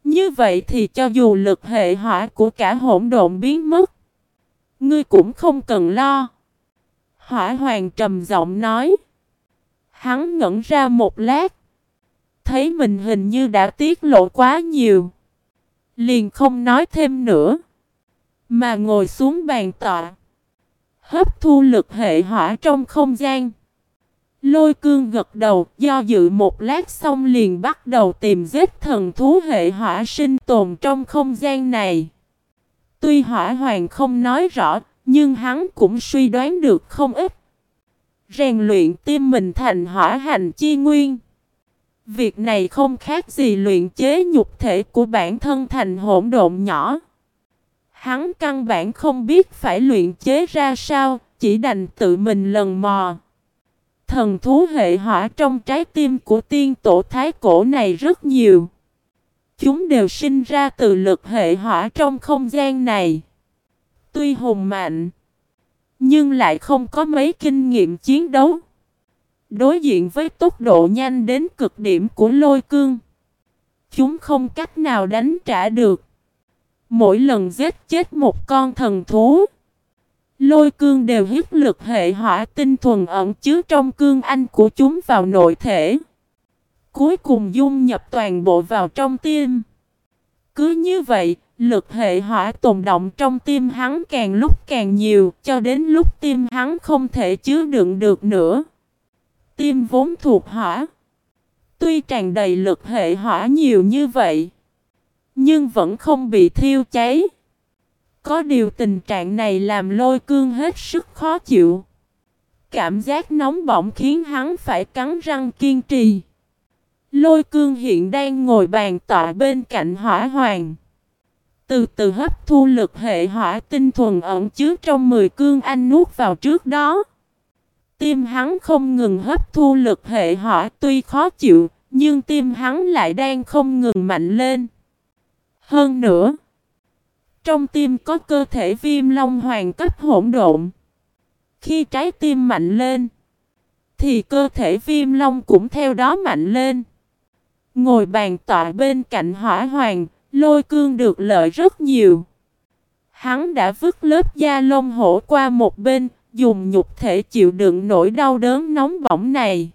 Như vậy thì cho dù lực hệ hỏa của cả hỗn độn biến mất, ngươi cũng không cần lo. Hỏa hoàng trầm giọng nói. Hắn ngẩn ra một lát. Thấy mình hình như đã tiết lộ quá nhiều. Liền không nói thêm nữa. Mà ngồi xuống bàn tọa. Hấp thu lực hệ hỏa trong không gian. Lôi cương gật đầu, do dự một lát xong liền bắt đầu tìm giết thần thú hệ hỏa sinh tồn trong không gian này. Tuy hỏa hoàng không nói rõ, nhưng hắn cũng suy đoán được không ít. Rèn luyện tim mình thành hỏa hành chi nguyên. Việc này không khác gì luyện chế nhục thể của bản thân thành hỗn độn nhỏ. Hắn căn bản không biết phải luyện chế ra sao, chỉ đành tự mình lần mò. Thần thú hệ hỏa trong trái tim của tiên tổ thái cổ này rất nhiều. Chúng đều sinh ra từ lực hệ hỏa trong không gian này. Tuy hùng mạnh, nhưng lại không có mấy kinh nghiệm chiến đấu. Đối diện với tốc độ nhanh đến cực điểm của lôi cương. Chúng không cách nào đánh trả được. Mỗi lần giết chết một con thần thú. Lôi cương đều hít lực hệ hỏa tinh thuần ẩn chứa trong cương anh của chúng vào nội thể. Cuối cùng dung nhập toàn bộ vào trong tim. Cứ như vậy, lực hệ hỏa tồn động trong tim hắn càng lúc càng nhiều, cho đến lúc tim hắn không thể chứa đựng được nữa. Tim vốn thuộc hỏa. Tuy tràn đầy lực hệ hỏa nhiều như vậy, nhưng vẫn không bị thiêu cháy. Có điều tình trạng này làm lôi cương hết sức khó chịu. Cảm giác nóng bỏng khiến hắn phải cắn răng kiên trì. Lôi cương hiện đang ngồi bàn tọa bên cạnh hỏa hoàng. Từ từ hấp thu lực hệ hỏa tinh thuần ẩn chứa trong 10 cương anh nuốt vào trước đó. Tim hắn không ngừng hấp thu lực hệ hỏa tuy khó chịu, nhưng tim hắn lại đang không ngừng mạnh lên. Hơn nữa, trong tim có cơ thể viêm long hoàng cấp hỗn độn. Khi trái tim mạnh lên, thì cơ thể viêm long cũng theo đó mạnh lên. Ngồi bàn tọa bên cạnh hỏa hoàng, lôi cương được lợi rất nhiều. Hắn đã vứt lớp da lông hổ qua một bên, dùng nhục thể chịu đựng nỗi đau đớn nóng bỏng này.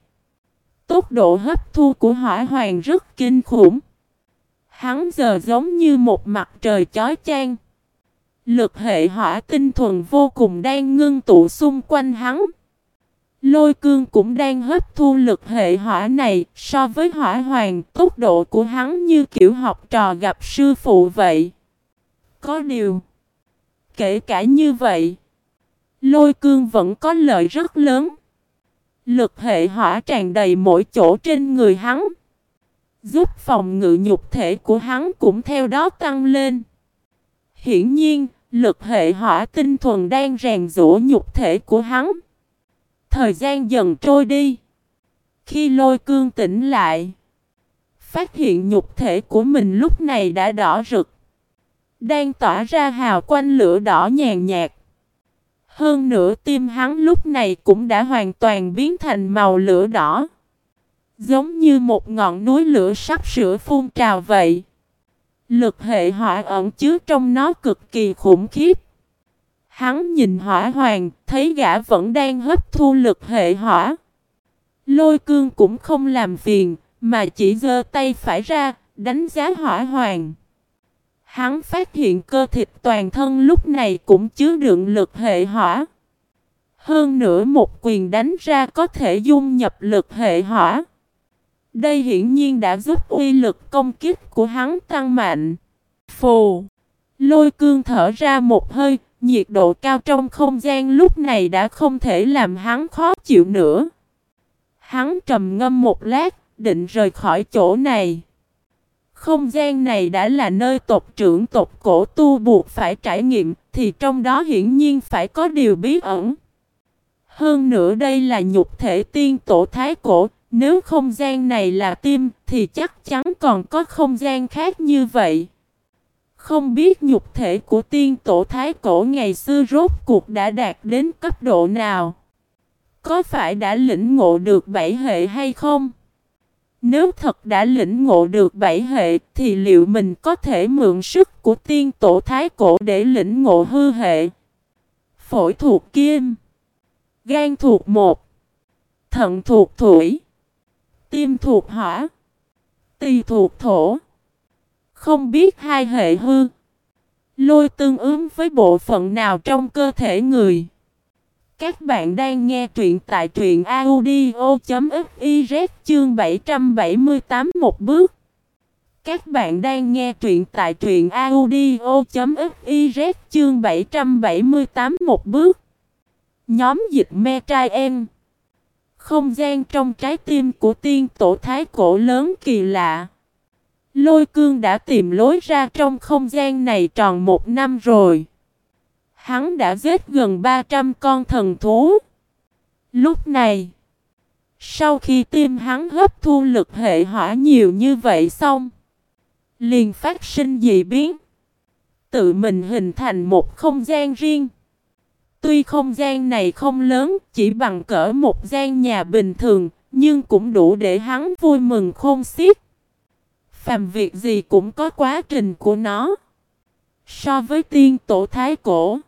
Tốc độ hấp thu của hỏa hoàng rất kinh khủng. Hắn giờ giống như một mặt trời chói chang. Lực hệ hỏa tinh thuần vô cùng đang ngưng tụ xung quanh hắn. Lôi cương cũng đang hấp thu lực hệ hỏa này so với hỏa hoàng tốc độ của hắn như kiểu học trò gặp sư phụ vậy. Có điều, kể cả như vậy, lôi cương vẫn có lợi rất lớn. Lực hệ hỏa tràn đầy mỗi chỗ trên người hắn. Giúp phòng ngự nhục thể của hắn cũng theo đó tăng lên. Hiển nhiên, lực hệ hỏa tinh thuần đang rèn rũa nhục thể của hắn. Thời gian dần trôi đi. Khi lôi cương tỉnh lại, phát hiện nhục thể của mình lúc này đã đỏ rực. Đang tỏa ra hào quanh lửa đỏ nhàn nhạt. Hơn nữa tim hắn lúc này cũng đã hoàn toàn biến thành màu lửa đỏ. Giống như một ngọn núi lửa sắp sửa phun trào vậy. Lực hệ hỏa ẩn chứa trong nó cực kỳ khủng khiếp. Hắn nhìn hỏa hoàng, thấy gã vẫn đang hấp thu lực hệ hỏa. Lôi cương cũng không làm phiền, mà chỉ giơ tay phải ra, đánh giá hỏa hoàng. Hắn phát hiện cơ thịt toàn thân lúc này cũng chứa đựng lực hệ hỏa. Hơn nữa một quyền đánh ra có thể dung nhập lực hệ hỏa. Đây hiển nhiên đã giúp uy lực công kích của hắn tăng mạnh. Phù! Lôi cương thở ra một hơi, nhiệt độ cao trong không gian lúc này đã không thể làm hắn khó chịu nữa. Hắn trầm ngâm một lát, định rời khỏi chỗ này. Không gian này đã là nơi tộc trưởng tộc cổ tu buộc phải trải nghiệm, thì trong đó hiển nhiên phải có điều bí ẩn. Hơn nữa đây là nhục thể tiên tổ thái cổ, nếu không gian này là tim thì chắc chắn còn có không gian khác như vậy. Không biết nhục thể của tiên tổ thái cổ ngày xưa rốt cuộc đã đạt đến cấp độ nào? Có phải đã lĩnh ngộ được bảy hệ hay không? Nếu thật đã lĩnh ngộ được bảy hệ, thì liệu mình có thể mượn sức của tiên tổ thái cổ để lĩnh ngộ hư hệ? Phổi thuộc kim Gan thuộc một Thận thuộc thủy Tim thuộc hỏa Tỳ thuộc thổ không biết hai hệ hư. Lôi tương ứng với bộ phận nào trong cơ thể người? Các bạn đang nghe truyện tại truyện audio.fiz chương 778 một bước. Các bạn đang nghe truyện tại truyện audio.fiz chương 778 một bước. Nhóm dịch me trai em. Không gian trong trái tim của tiên tổ thái cổ lớn kỳ lạ. Lôi cương đã tìm lối ra trong không gian này tròn một năm rồi. Hắn đã giết gần 300 con thần thú. Lúc này Sau khi tim hắn hấp thu lực hệ hỏa nhiều như vậy xong Liền phát sinh dị biến. Tự mình hình thành một không gian riêng. Tuy không gian này không lớn, chỉ bằng cỡ một gian nhà bình thường, nhưng cũng đủ để hắn vui mừng khôn xiết. Phàm việc gì cũng có quá trình của nó. So với tiên tổ thái cổ,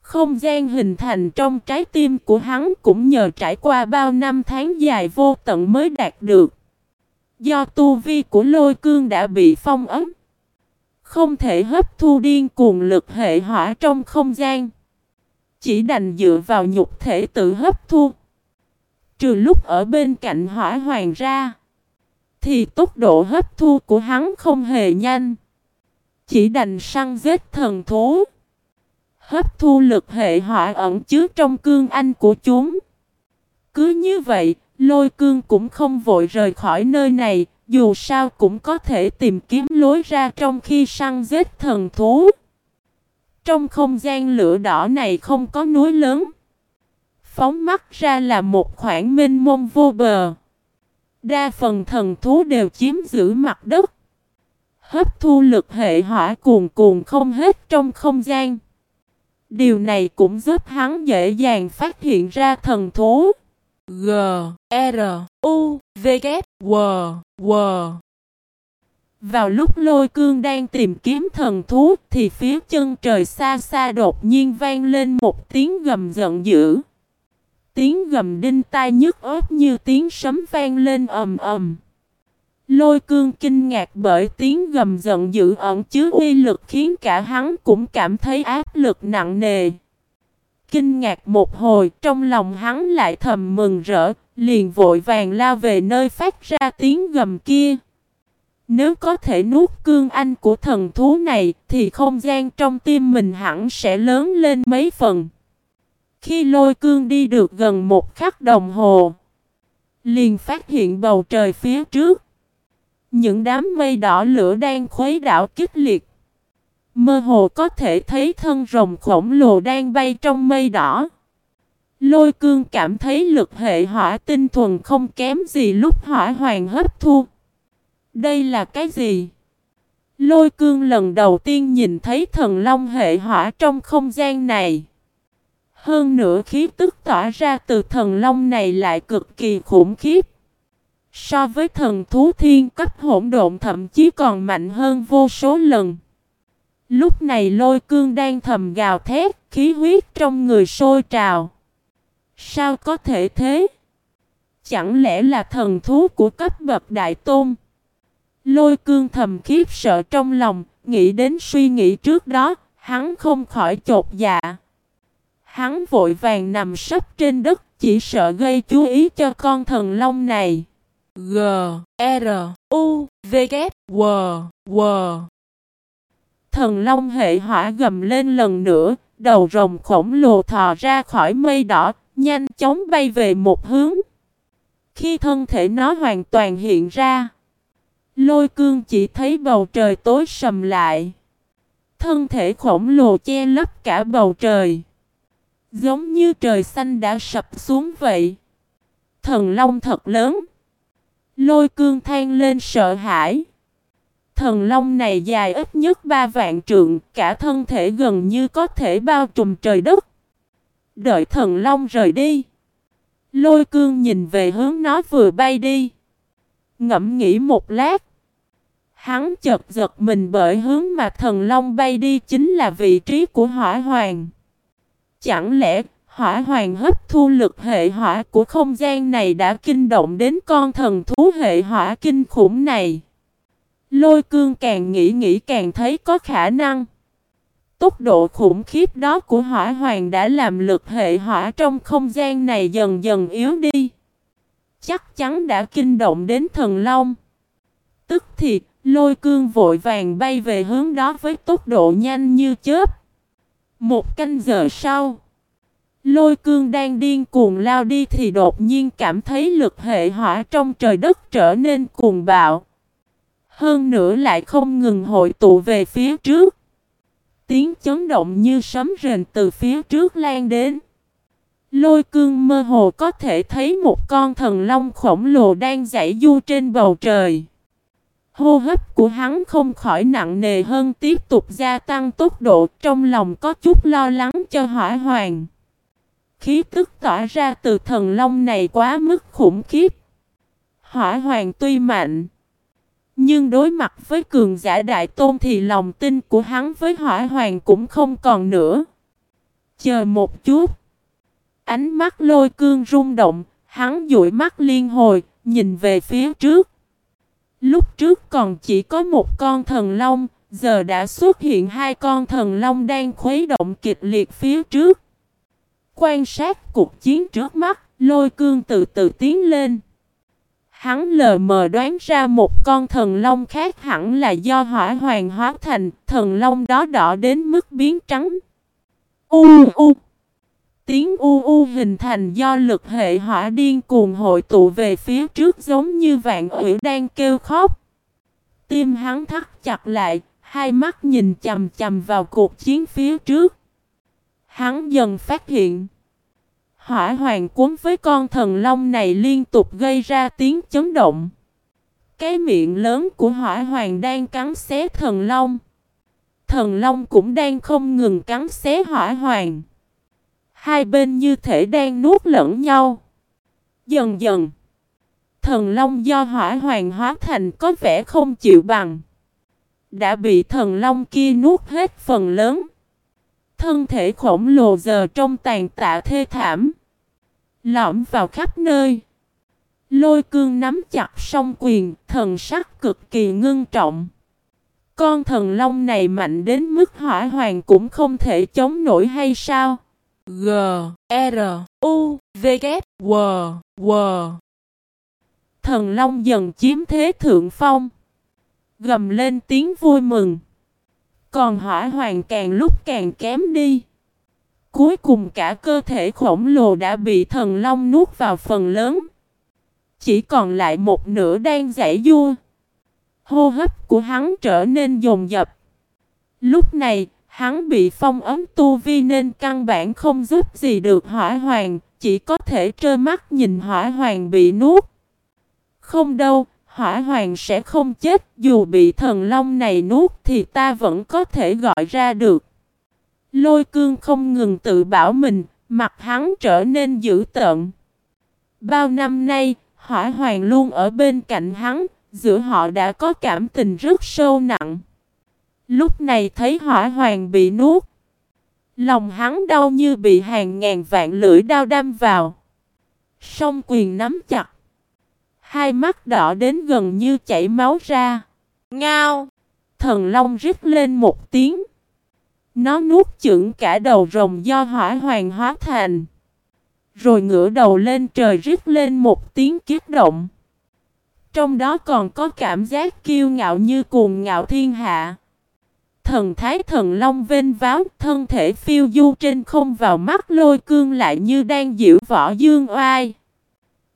không gian hình thành trong trái tim của hắn cũng nhờ trải qua bao năm tháng dài vô tận mới đạt được. Do tu vi của lôi cương đã bị phong ấm, không thể hấp thu điên cuồng lực hệ hỏa trong không gian chỉ đành dựa vào nhục thể tự hấp thu. Trừ lúc ở bên cạnh hỏa hoàng ra, thì tốc độ hấp thu của hắn không hề nhanh. Chỉ đành săn giết thần thú. Hấp thu lực hệ hỏa ẩn chứa trong cương anh của chúng. Cứ như vậy, lôi cương cũng không vội rời khỏi nơi này, dù sao cũng có thể tìm kiếm lối ra trong khi săn giết thần thú. Trong không gian lửa đỏ này không có núi lớn. Phóng mắt ra là một khoảng mênh mông vô bờ. Đa phần thần thú đều chiếm giữ mặt đất. Hấp thu lực hệ hỏa cuồn cuồn không hết trong không gian. Điều này cũng giúp hắn dễ dàng phát hiện ra thần thú. G, R, U, V, K, W, W. Vào lúc lôi cương đang tìm kiếm thần thú thì phía chân trời xa xa đột nhiên vang lên một tiếng gầm giận dữ. Tiếng gầm đinh tai nhức ớt như tiếng sấm vang lên ầm ầm. Lôi cương kinh ngạc bởi tiếng gầm giận dữ ẩn chứa uy lực khiến cả hắn cũng cảm thấy áp lực nặng nề. Kinh ngạc một hồi trong lòng hắn lại thầm mừng rỡ, liền vội vàng lao về nơi phát ra tiếng gầm kia. Nếu có thể nuốt cương anh của thần thú này thì không gian trong tim mình hẳn sẽ lớn lên mấy phần. Khi lôi cương đi được gần một khắc đồng hồ, liền phát hiện bầu trời phía trước. Những đám mây đỏ lửa đang khuấy đảo kích liệt. Mơ hồ có thể thấy thân rồng khổng lồ đang bay trong mây đỏ. Lôi cương cảm thấy lực hệ hỏa tinh thuần không kém gì lúc hỏa hoàng hấp thu. Đây là cái gì? Lôi cương lần đầu tiên nhìn thấy thần long hệ hỏa trong không gian này. Hơn nữa khí tức tỏa ra từ thần long này lại cực kỳ khủng khiếp. So với thần thú thiên cấp hỗn độn thậm chí còn mạnh hơn vô số lần. Lúc này lôi cương đang thầm gào thét, khí huyết trong người sôi trào. Sao có thể thế? Chẳng lẽ là thần thú của cấp bậc đại tôn? Lôi cương thầm khiếp sợ trong lòng, nghĩ đến suy nghĩ trước đó, hắn không khỏi chột dạ. Hắn vội vàng nằm sấp trên đất, chỉ sợ gây chú ý cho con thần long này. G, R, U, V, K, W, W. Thần long hệ hỏa gầm lên lần nữa, đầu rồng khổng lồ thò ra khỏi mây đỏ, nhanh chóng bay về một hướng. Khi thân thể nó hoàn toàn hiện ra, lôi cương chỉ thấy bầu trời tối sầm lại. Thân thể khổng lồ che lấp cả bầu trời. Giống như trời xanh đã sập xuống vậy. Thần long thật lớn. Lôi cương than lên sợ hãi. Thần long này dài ít nhất ba vạn trượng, cả thân thể gần như có thể bao trùm trời đất. Đợi thần long rời đi. Lôi cương nhìn về hướng nó vừa bay đi. Ngẫm nghĩ một lát. Hắn chợt giật mình bởi hướng mà thần long bay đi chính là vị trí của hỏa hoàng. Chẳng lẽ hỏa hoàng hấp thu lực hệ hỏa của không gian này đã kinh động đến con thần thú hệ hỏa kinh khủng này? Lôi cương càng nghĩ nghĩ càng thấy có khả năng. Tốc độ khủng khiếp đó của hỏa hoàng đã làm lực hệ hỏa trong không gian này dần dần yếu đi. Chắc chắn đã kinh động đến thần long. Tức thì, lôi cương vội vàng bay về hướng đó với tốc độ nhanh như chớp. Một canh giờ sau, lôi cương đang điên cuồng lao đi thì đột nhiên cảm thấy lực hệ hỏa trong trời đất trở nên cuồng bạo. Hơn nữa lại không ngừng hội tụ về phía trước. Tiếng chấn động như sấm rền từ phía trước lan đến. Lôi cương mơ hồ có thể thấy một con thần long khổng lồ đang giải du trên bầu trời. Hô hấp của hắn không khỏi nặng nề hơn tiếp tục gia tăng tốc độ trong lòng có chút lo lắng cho hỏa hoàng. Khí tức tỏa ra từ thần long này quá mức khủng khiếp. Hỏa hoàng tuy mạnh, nhưng đối mặt với cường giả đại tôn thì lòng tin của hắn với hỏa hoàng cũng không còn nữa. Chờ một chút. Ánh mắt lôi cương rung động, hắn dụi mắt liên hồi, nhìn về phía trước. Lúc trước còn chỉ có một con thần long, giờ đã xuất hiện hai con thần long đang khuấy động kịch liệt phía trước. Quan sát cuộc chiến trước mắt, lôi cương từ từ tiến lên. Hắn lờ mờ đoán ra một con thần long khác hẳn là do hỏa hoàng hóa thành, thần long đó đỏ đến mức biến trắng. U u Tiếng u u hình thành do lực hệ hỏa điên cuồng hội tụ về phía trước giống như vạn ủy đang kêu khóc. Tim hắn thắt chặt lại, hai mắt nhìn chầm chầm vào cuộc chiến phía trước. Hắn dần phát hiện. Hỏa hoàng cuốn với con thần long này liên tục gây ra tiếng chấn động. Cái miệng lớn của hỏa hoàng đang cắn xé thần long. Thần long cũng đang không ngừng cắn xé hỏa hoàng. Hai bên như thể đang nuốt lẫn nhau. Dần dần. Thần long do hỏa hoàng hóa thành có vẻ không chịu bằng. đã bị thần long kia nuốt hết phần lớn. Thân thể khổng lồ giờ trong tàn tạ thê thảm. Lõm vào khắp nơi. Lôi cương nắm chặt song quyền, thần sắc cực kỳ ngưng trọng. Con thần long này mạnh đến mức hỏa hoàng cũng không thể chống nổi hay sao? G, R, U, V, K, W, W. Thần long dần chiếm thế thượng phong. Gầm lên tiếng vui mừng. Còn hỏa hoàng càng lúc càng kém đi. Cuối cùng cả cơ thể khổng lồ đã bị thần long nuốt vào phần lớn. Chỉ còn lại một nửa đang giải vua. Hô hấp của hắn trở nên dồn dập. Lúc này, hắn bị phong ấm tu vi nên căn bản không giúp gì được hỏa hoàng, chỉ có thể trơ mắt nhìn hỏa hoàng bị nuốt. Không đâu, hỏa hoàng sẽ không chết, dù bị thần long này nuốt thì ta vẫn có thể gọi ra được. Lôi cương không ngừng tự bảo mình, mặt hắn trở nên dữ tợn. Bao năm nay, hỏa hoàng luôn ở bên cạnh hắn, giữa họ đã có cảm tình rất sâu nặng. Lúc này thấy hỏa hoàng bị nuốt. Lòng hắn đau như bị hàng ngàn vạn lưỡi đao đâm vào. Song quyền nắm chặt. Hai mắt đỏ đến gần như chảy máu ra. Ngao! Thần long rít lên một tiếng. Nó nuốt chửng cả đầu rồng do hỏa hoàng hóa thành. Rồi ngửa đầu lên trời rít lên một tiếng kiết động. Trong đó còn có cảm giác kiêu ngạo như cuồng ngạo thiên hạ. Thần thái thần long vênh váo, thân thể phiêu du trên không vào mắt lôi cương lại như đang diễu võ dương oai.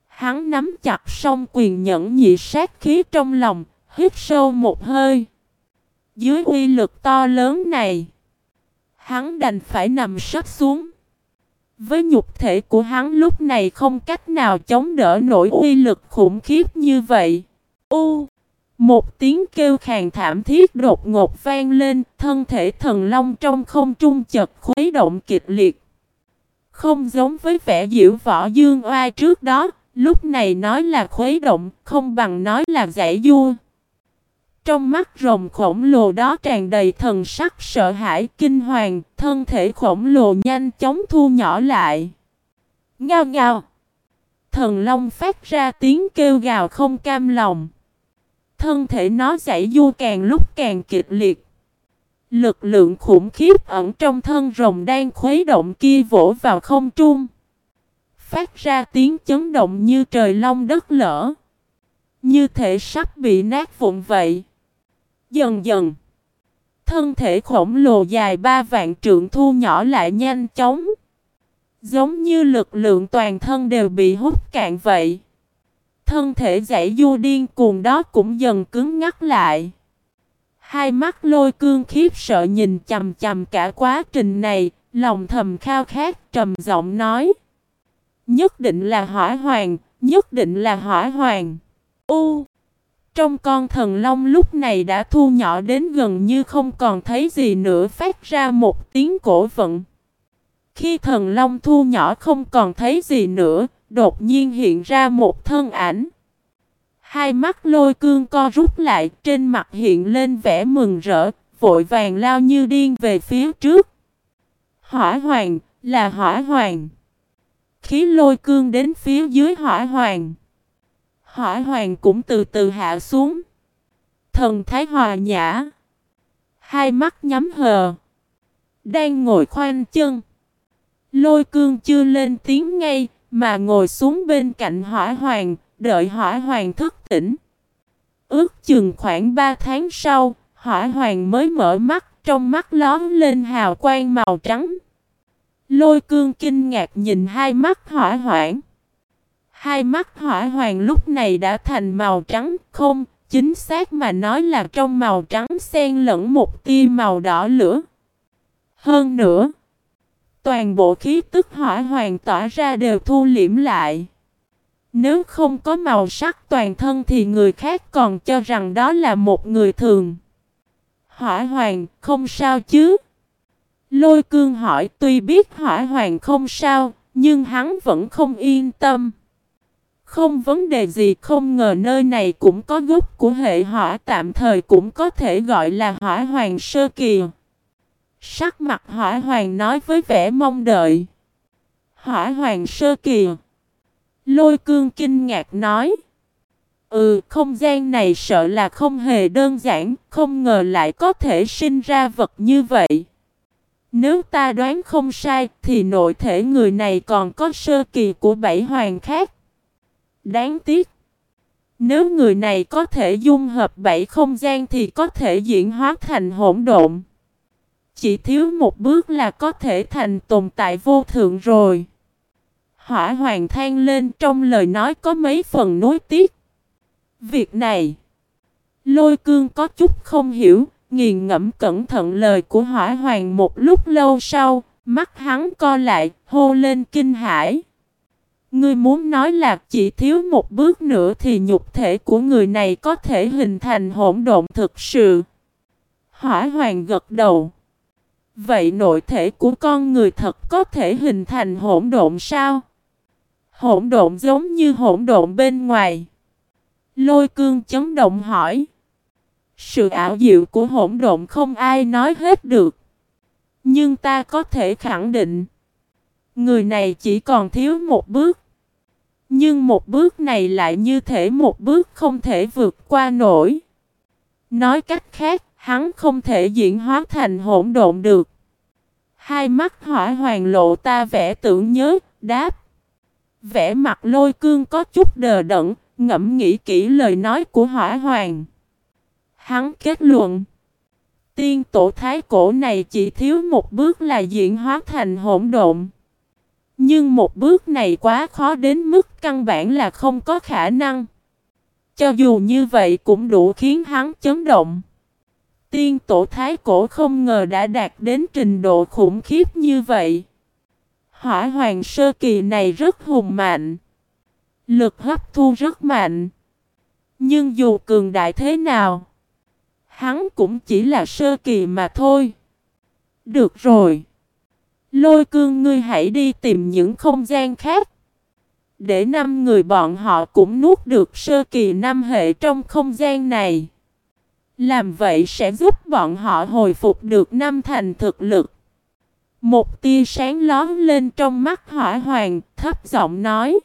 Hắn nắm chặt song quyền nhẫn nhị sát khí trong lòng, hít sâu một hơi. Dưới uy lực to lớn này, hắn đành phải nằm sấp xuống. Với nhục thể của hắn lúc này không cách nào chống đỡ nổi uy lực khủng khiếp như vậy. U một tiếng kêu khàn thảm thiết đột ngột vang lên, thân thể thần long trong không trung chật khuấy động kịch liệt. Không giống với vẻ diễu võ dương oai trước đó, lúc này nói là khuấy động, không bằng nói là giải vua. Trong mắt rồng khổng lồ đó tràn đầy thần sắc sợ hãi kinh hoàng, thân thể khổng lồ nhanh chóng thu nhỏ lại. Ngao ngao! Thần long phát ra tiếng kêu gào không cam lòng. Thân thể nó giải du càng lúc càng kịch liệt. Lực lượng khủng khiếp ẩn trong thân rồng đang khuấy động kia vỗ vào không trung. Phát ra tiếng chấn động như trời long đất lở. Như thể sắp bị nát vụn vậy. Dần dần, thân thể khổng lồ dài ba vạn trượng thu nhỏ lại nhanh chóng. Giống như lực lượng toàn thân đều bị hút cạn vậy. Thân thể giải du điên cuồng đó cũng dần cứng ngắt lại. Hai mắt lôi cương khiếp sợ nhìn chầm chầm cả quá trình này, lòng thầm khao khát trầm giọng nói. Nhất định là hỏa hoàng, nhất định là hỏa hoàng. U trong con thần long lúc này đã thu nhỏ đến gần như không còn thấy gì nữa phát ra một tiếng cổ vận. Khi thần long thu nhỏ không còn thấy gì nữa, đột nhiên hiện ra một thân ảnh. Hai mắt lôi cương co rút lại trên mặt hiện lên vẻ mừng rỡ, vội vàng lao như điên về phía trước. Hỏa hoàng, là hỏa hoàng. Khí lôi cương đến phía dưới hỏa hoàng. Hỏa hoàng cũng từ từ hạ xuống. Thần thái hòa nhã. Hai mắt nhắm hờ. Đang ngồi khoanh chân. Lôi cương chưa lên tiếng ngay, mà ngồi xuống bên cạnh hỏa hoàng, đợi hỏa hoàng thức tỉnh. Ước chừng khoảng 3 tháng sau, hỏa hoàng mới mở mắt, trong mắt lón lên hào quang màu trắng. Lôi cương kinh ngạc nhìn hai mắt hỏa hoảng. Hai mắt hỏa hoàng lúc này đã thành màu trắng không, chính xác mà nói là trong màu trắng xen lẫn một tia màu đỏ lửa. Hơn nữa, toàn bộ khí tức hỏa hoàng tỏa ra đều thu liễm lại. Nếu không có màu sắc toàn thân thì người khác còn cho rằng đó là một người thường. Hỏa hoàng, không sao chứ? Lôi cương hỏi tuy biết hỏa hoàng không sao, nhưng hắn vẫn không yên tâm. Không vấn đề gì không ngờ nơi này cũng có gốc của hệ hỏa tạm thời cũng có thể gọi là hỏa hoàng sơ kỳ. Sắc mặt hỏa hoàng nói với vẻ mong đợi. Hỏa hoàng sơ kỳ. Lôi cương kinh ngạc nói. Ừ, không gian này sợ là không hề đơn giản, không ngờ lại có thể sinh ra vật như vậy. Nếu ta đoán không sai, thì nội thể người này còn có sơ kỳ của bảy hoàng khác. Đáng tiếc. Nếu người này có thể dung hợp bảy không gian thì có thể diễn hóa thành hỗn độn. Chỉ thiếu một bước là có thể thành tồn tại vô thượng rồi. Hỏa hoàng than lên trong lời nói có mấy phần nối tiếc. Việc này, lôi cương có chút không hiểu, nghiền ngẫm cẩn thận lời của hỏa hoàng một lúc lâu sau, mắt hắn co lại, hô lên kinh hãi. Ngươi muốn nói là chỉ thiếu một bước nữa thì nhục thể của người này có thể hình thành hỗn độn thực sự. Hỏa hoàng gật đầu. Vậy nội thể của con người thật có thể hình thành hỗn độn sao? Hỗn độn giống như hỗn độn bên ngoài. Lôi cương chấn động hỏi. Sự ảo diệu của hỗn độn không ai nói hết được. Nhưng ta có thể khẳng định. Người này chỉ còn thiếu một bước. Nhưng một bước này lại như thể một bước không thể vượt qua nổi. Nói cách khác, hắn không thể diễn hóa thành hỗn độn được. Hai mắt hỏa hoàng lộ ta vẽ tưởng nhớ, đáp. Vẽ mặt lôi cương có chút đờ đẫn, ngẫm nghĩ kỹ lời nói của hỏa hoàng. Hắn kết luận. Tiên tổ thái cổ này chỉ thiếu một bước là diễn hóa thành hỗn độn. Nhưng một bước này quá khó đến mức căn bản là không có khả năng. Cho dù như vậy cũng đủ khiến hắn chấn động. Tiên tổ thái cổ không ngờ đã đạt đến trình độ khủng khiếp như vậy. Hỏa hoàng sơ kỳ này rất hùng mạnh. Lực hấp thu rất mạnh. Nhưng dù cường đại thế nào, hắn cũng chỉ là sơ kỳ mà thôi. Được rồi. Lôi cương ngươi hãy đi tìm những không gian khác. Để năm người bọn họ cũng nuốt được sơ kỳ năm hệ trong không gian này. Làm vậy sẽ giúp bọn họ hồi phục được năm thành thực lực. Một tia sáng lón lên trong mắt hỏa hoàng, thấp giọng nói.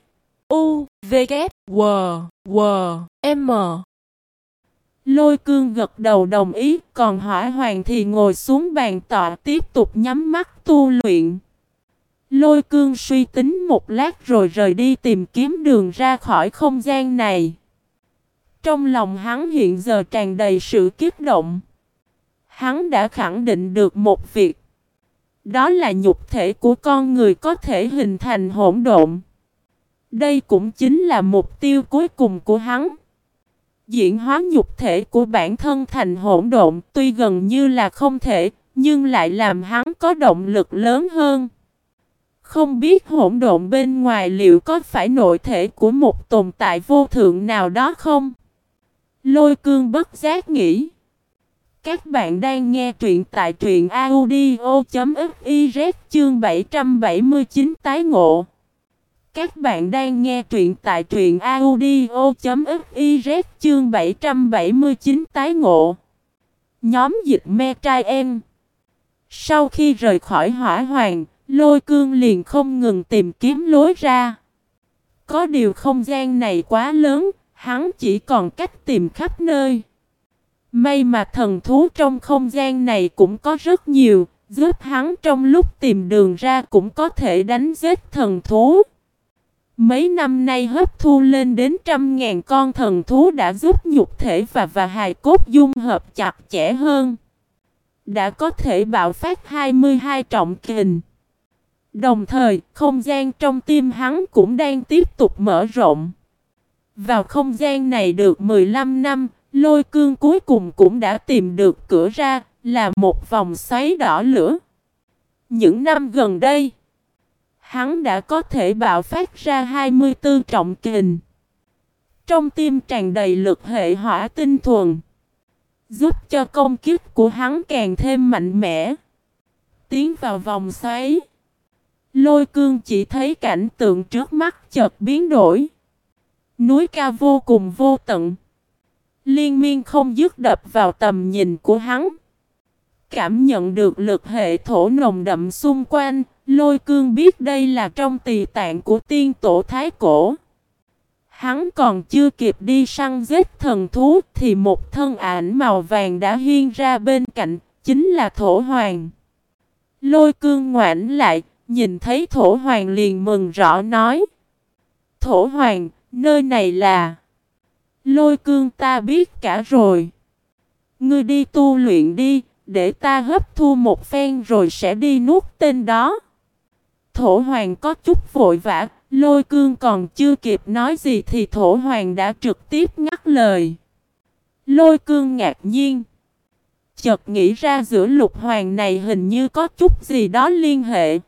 U, V, K, W, W, M. Lôi cương gật đầu đồng ý, còn hỏa hoàng thì ngồi xuống bàn tọa tiếp tục nhắm mắt tu luyện. Lôi cương suy tính một lát rồi rời đi tìm kiếm đường ra khỏi không gian này. Trong lòng hắn hiện giờ tràn đầy sự kiếp động. Hắn đã khẳng định được một việc. Đó là nhục thể của con người có thể hình thành hỗn độn. Đây cũng chính là mục tiêu cuối cùng của hắn. Diễn hóa nhục thể của bản thân thành hỗn độn tuy gần như là không thể, nhưng lại làm hắn có động lực lớn hơn. Không biết hỗn độn bên ngoài liệu có phải nội thể của một tồn tại vô thượng nào đó không? Lôi cương bất giác nghĩ. Các bạn đang nghe truyện tại truyện audio.fiz chương 779 tái ngộ. Các bạn đang nghe truyện tại truyện audio.fiz chương 779 tái ngộ. Nhóm dịch me trai em. Sau khi rời khỏi hỏa hoàng, lôi cương liền không ngừng tìm kiếm lối ra. Có điều không gian này quá lớn, hắn chỉ còn cách tìm khắp nơi. May mà thần thú trong không gian này cũng có rất nhiều, giúp hắn trong lúc tìm đường ra cũng có thể đánh giết thần thú. Mấy năm nay hấp thu lên đến trăm ngàn con thần thú đã giúp nhục thể và và hài cốt dung hợp chặt chẽ hơn. Đã có thể bạo phát 22 trọng kình. Đồng thời, không gian trong tim hắn cũng đang tiếp tục mở rộng. Vào không gian này được 15 năm, lôi cương cuối cùng cũng đã tìm được cửa ra, là một vòng xoáy đỏ lửa. Những năm gần đây, hắn đã có thể bạo phát ra 24 trọng kình. Trong tim tràn đầy lực hệ hỏa tinh thuần, giúp cho công kích của hắn càng thêm mạnh mẽ. Tiến vào vòng xoáy. Lôi cương chỉ thấy cảnh tượng trước mắt chợt biến đổi. Núi cao vô cùng vô tận. Liên miên không dứt đập vào tầm nhìn của hắn. Cảm nhận được lực hệ thổ nồng đậm xung quanh, lôi cương biết đây là trong tỳ tạng của tiên tổ thái cổ. Hắn còn chưa kịp đi săn giết thần thú thì một thân ảnh màu vàng đã hiên ra bên cạnh, chính là thổ hoàng. Lôi cương ngoảnh lại, nhìn thấy thổ hoàng liền mừng rõ nói. Thổ hoàng, nơi này là... Lôi cương ta biết cả rồi. Ngươi đi tu luyện đi, để ta hấp thu một phen rồi sẽ đi nuốt tên đó. Thổ hoàng có chút vội vã, lôi cương còn chưa kịp nói gì thì thổ hoàng đã trực tiếp ngắt lời. Lôi cương ngạc nhiên. Chợt nghĩ ra giữa lục hoàng này hình như có chút gì đó liên hệ.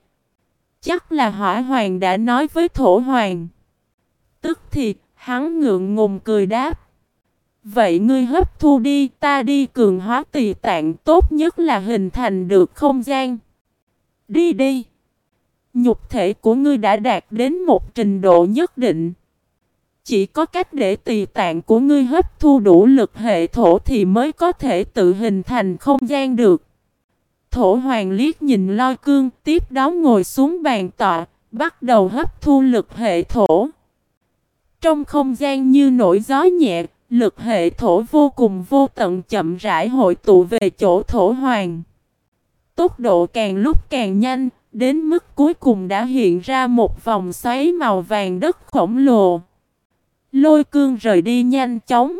Chắc là hỏa hoàng đã nói với thổ hoàng. Tức thì, hắn ngượng ngùng cười đáp. Vậy ngươi hấp thu đi, ta đi cường hóa tỳ tạng tốt nhất là hình thành được không gian. Đi đi. Nhục thể của ngươi đã đạt đến một trình độ nhất định. Chỉ có cách để tỳ tạng của ngươi hấp thu đủ lực hệ thổ thì mới có thể tự hình thành không gian được. Thổ hoàng liếc nhìn loi cương, tiếp đó ngồi xuống bàn tọa, bắt đầu hấp thu lực hệ thổ. Trong không gian như nổi gió nhẹ, lực hệ thổ vô cùng vô tận chậm rãi hội tụ về chỗ thổ hoàng. Tốc độ càng lúc càng nhanh, đến mức cuối cùng đã hiện ra một vòng xoáy màu vàng đất khổng lồ. Lôi cương rời đi nhanh chóng.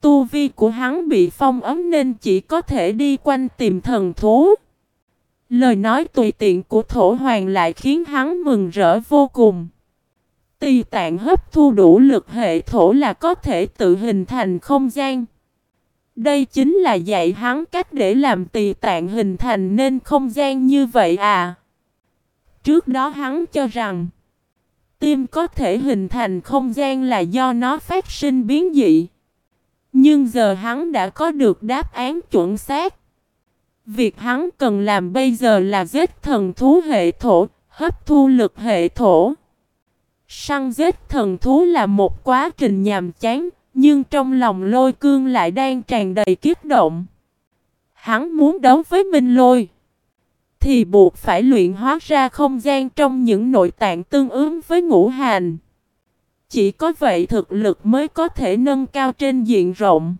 Tu vi của hắn bị phong ấm nên chỉ có thể đi quanh tìm thần thú. Lời nói tùy tiện của thổ hoàng lại khiến hắn mừng rỡ vô cùng. Tỳ tạng hấp thu đủ lực hệ thổ là có thể tự hình thành không gian. Đây chính là dạy hắn cách để làm tỳ tạng hình thành nên không gian như vậy à. Trước đó hắn cho rằng tim có thể hình thành không gian là do nó phát sinh biến dị. Nhưng giờ hắn đã có được đáp án chuẩn xác. Việc hắn cần làm bây giờ là giết thần thú hệ thổ, hấp thu lực hệ thổ. Săn giết thần thú là một quá trình nhàm chán, nhưng trong lòng lôi cương lại đang tràn đầy kiếp động. Hắn muốn đấu với Minh Lôi thì buộc phải luyện hóa ra không gian trong những nội tạng tương ứng với ngũ hành. Chỉ có vậy thực lực mới có thể nâng cao trên diện rộng.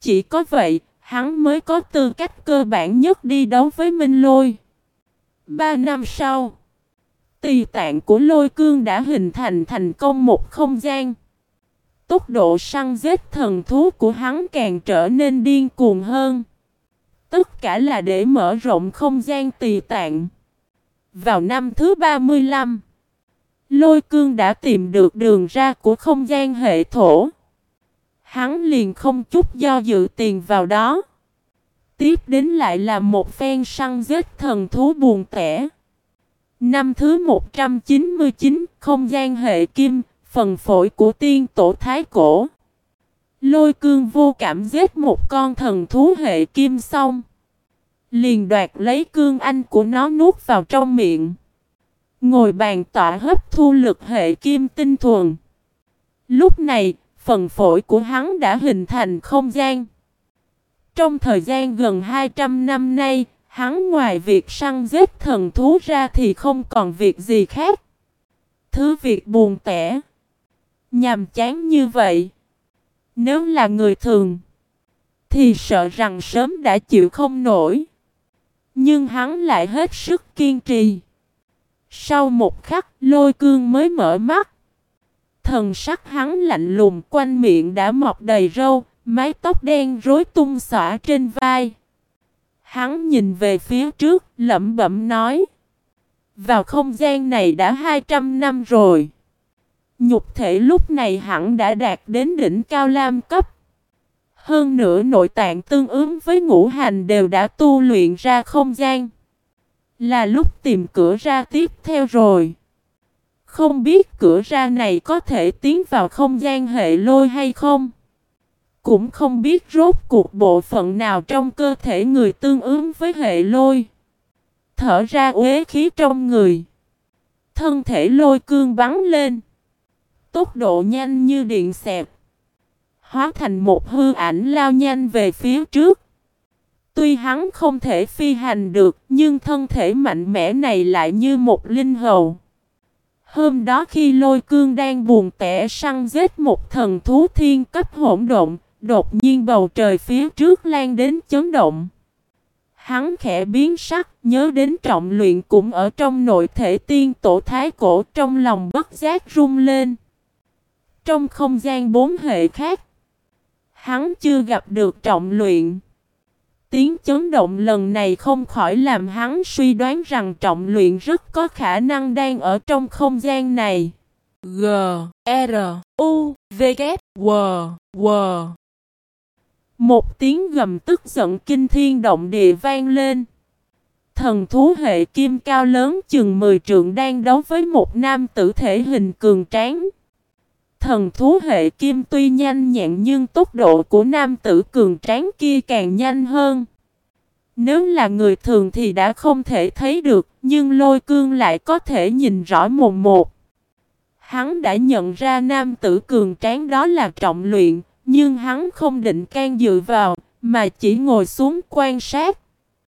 Chỉ có vậy, hắn mới có tư cách cơ bản nhất đi đấu với Minh Lôi. Ba năm sau, tỳ tạng của lôi cương đã hình thành thành công một không gian. Tốc độ săn giết thần thú của hắn càng trở nên điên cuồng hơn. Tất cả là để mở rộng không gian tỳ tạng. Vào năm thứ 35, Lôi cương đã tìm được đường ra của không gian hệ thổ. Hắn liền không chút do dự tiền vào đó. Tiếp đến lại là một phen săn giết thần thú buồn tẻ. Năm thứ 199, không gian hệ kim, phần phổi của tiên tổ thái cổ. Lôi cương vô cảm giết một con thần thú hệ kim xong. Liền đoạt lấy cương anh của nó nuốt vào trong miệng. Ngồi bàn tọa hấp thu lực hệ kim tinh thuần. Lúc này, phần phổi của hắn đã hình thành không gian. Trong thời gian gần 200 năm nay, hắn ngoài việc săn giết thần thú ra thì không còn việc gì khác. Thứ việc buồn tẻ. Nhàm chán như vậy. Nếu là người thường, thì sợ rằng sớm đã chịu không nổi. Nhưng hắn lại hết sức kiên trì. Sau một khắc, lôi cương mới mở mắt. Thần sắc hắn lạnh lùng quanh miệng đã mọc đầy râu, mái tóc đen rối tung xõa trên vai. Hắn nhìn về phía trước, lẩm bẩm nói. Vào không gian này đã 200 năm rồi. Nhục thể lúc này hẳn đã đạt đến đỉnh cao lam cấp. Hơn nữa nội tạng tương ứng với ngũ hành đều đã tu luyện ra không gian. Là lúc tìm cửa ra tiếp theo rồi. Không biết cửa ra này có thể tiến vào không gian hệ lôi hay không. Cũng không biết rốt cuộc bộ phận nào trong cơ thể người tương ứng với hệ lôi. Thở ra uế khí trong người. Thân thể lôi cương bắn lên. tốc độ nhanh như điện xẹp Hóa thành một hư ảnh lao nhanh về phía trước. Tuy hắn không thể phi hành được, nhưng thân thể mạnh mẽ này lại như một linh hầu. Hôm đó khi lôi cương đang buồn tẻ săn giết một thần thú thiên cấp hỗn độn, đột nhiên bầu trời phía trước lan đến chấn động. Hắn khẽ biến sắc, nhớ đến trọng luyện cũng ở trong nội thể tiên tổ thái cổ trong lòng bất giác rung lên. Trong không gian bốn hệ khác, hắn chưa gặp được trọng luyện. Tiếng chấn động lần này không khỏi làm hắn suy đoán rằng trọng luyện rất có khả năng đang ở trong không gian này. G, R, U, V, K, W, W. Một tiếng gầm tức giận kinh thiên động địa vang lên. Thần thú hệ kim cao lớn chừng 10 trượng đang đấu với một nam tử thể hình cường tráng. Thần thú hệ kim tuy nhanh nhẹn nhưng tốc độ của nam tử cường tráng kia càng nhanh hơn. Nếu là người thường thì đã không thể thấy được, nhưng lôi cương lại có thể nhìn rõ mồm một. Hắn đã nhận ra nam tử cường tráng đó là trọng luyện, nhưng hắn không định can dự vào, mà chỉ ngồi xuống quan sát.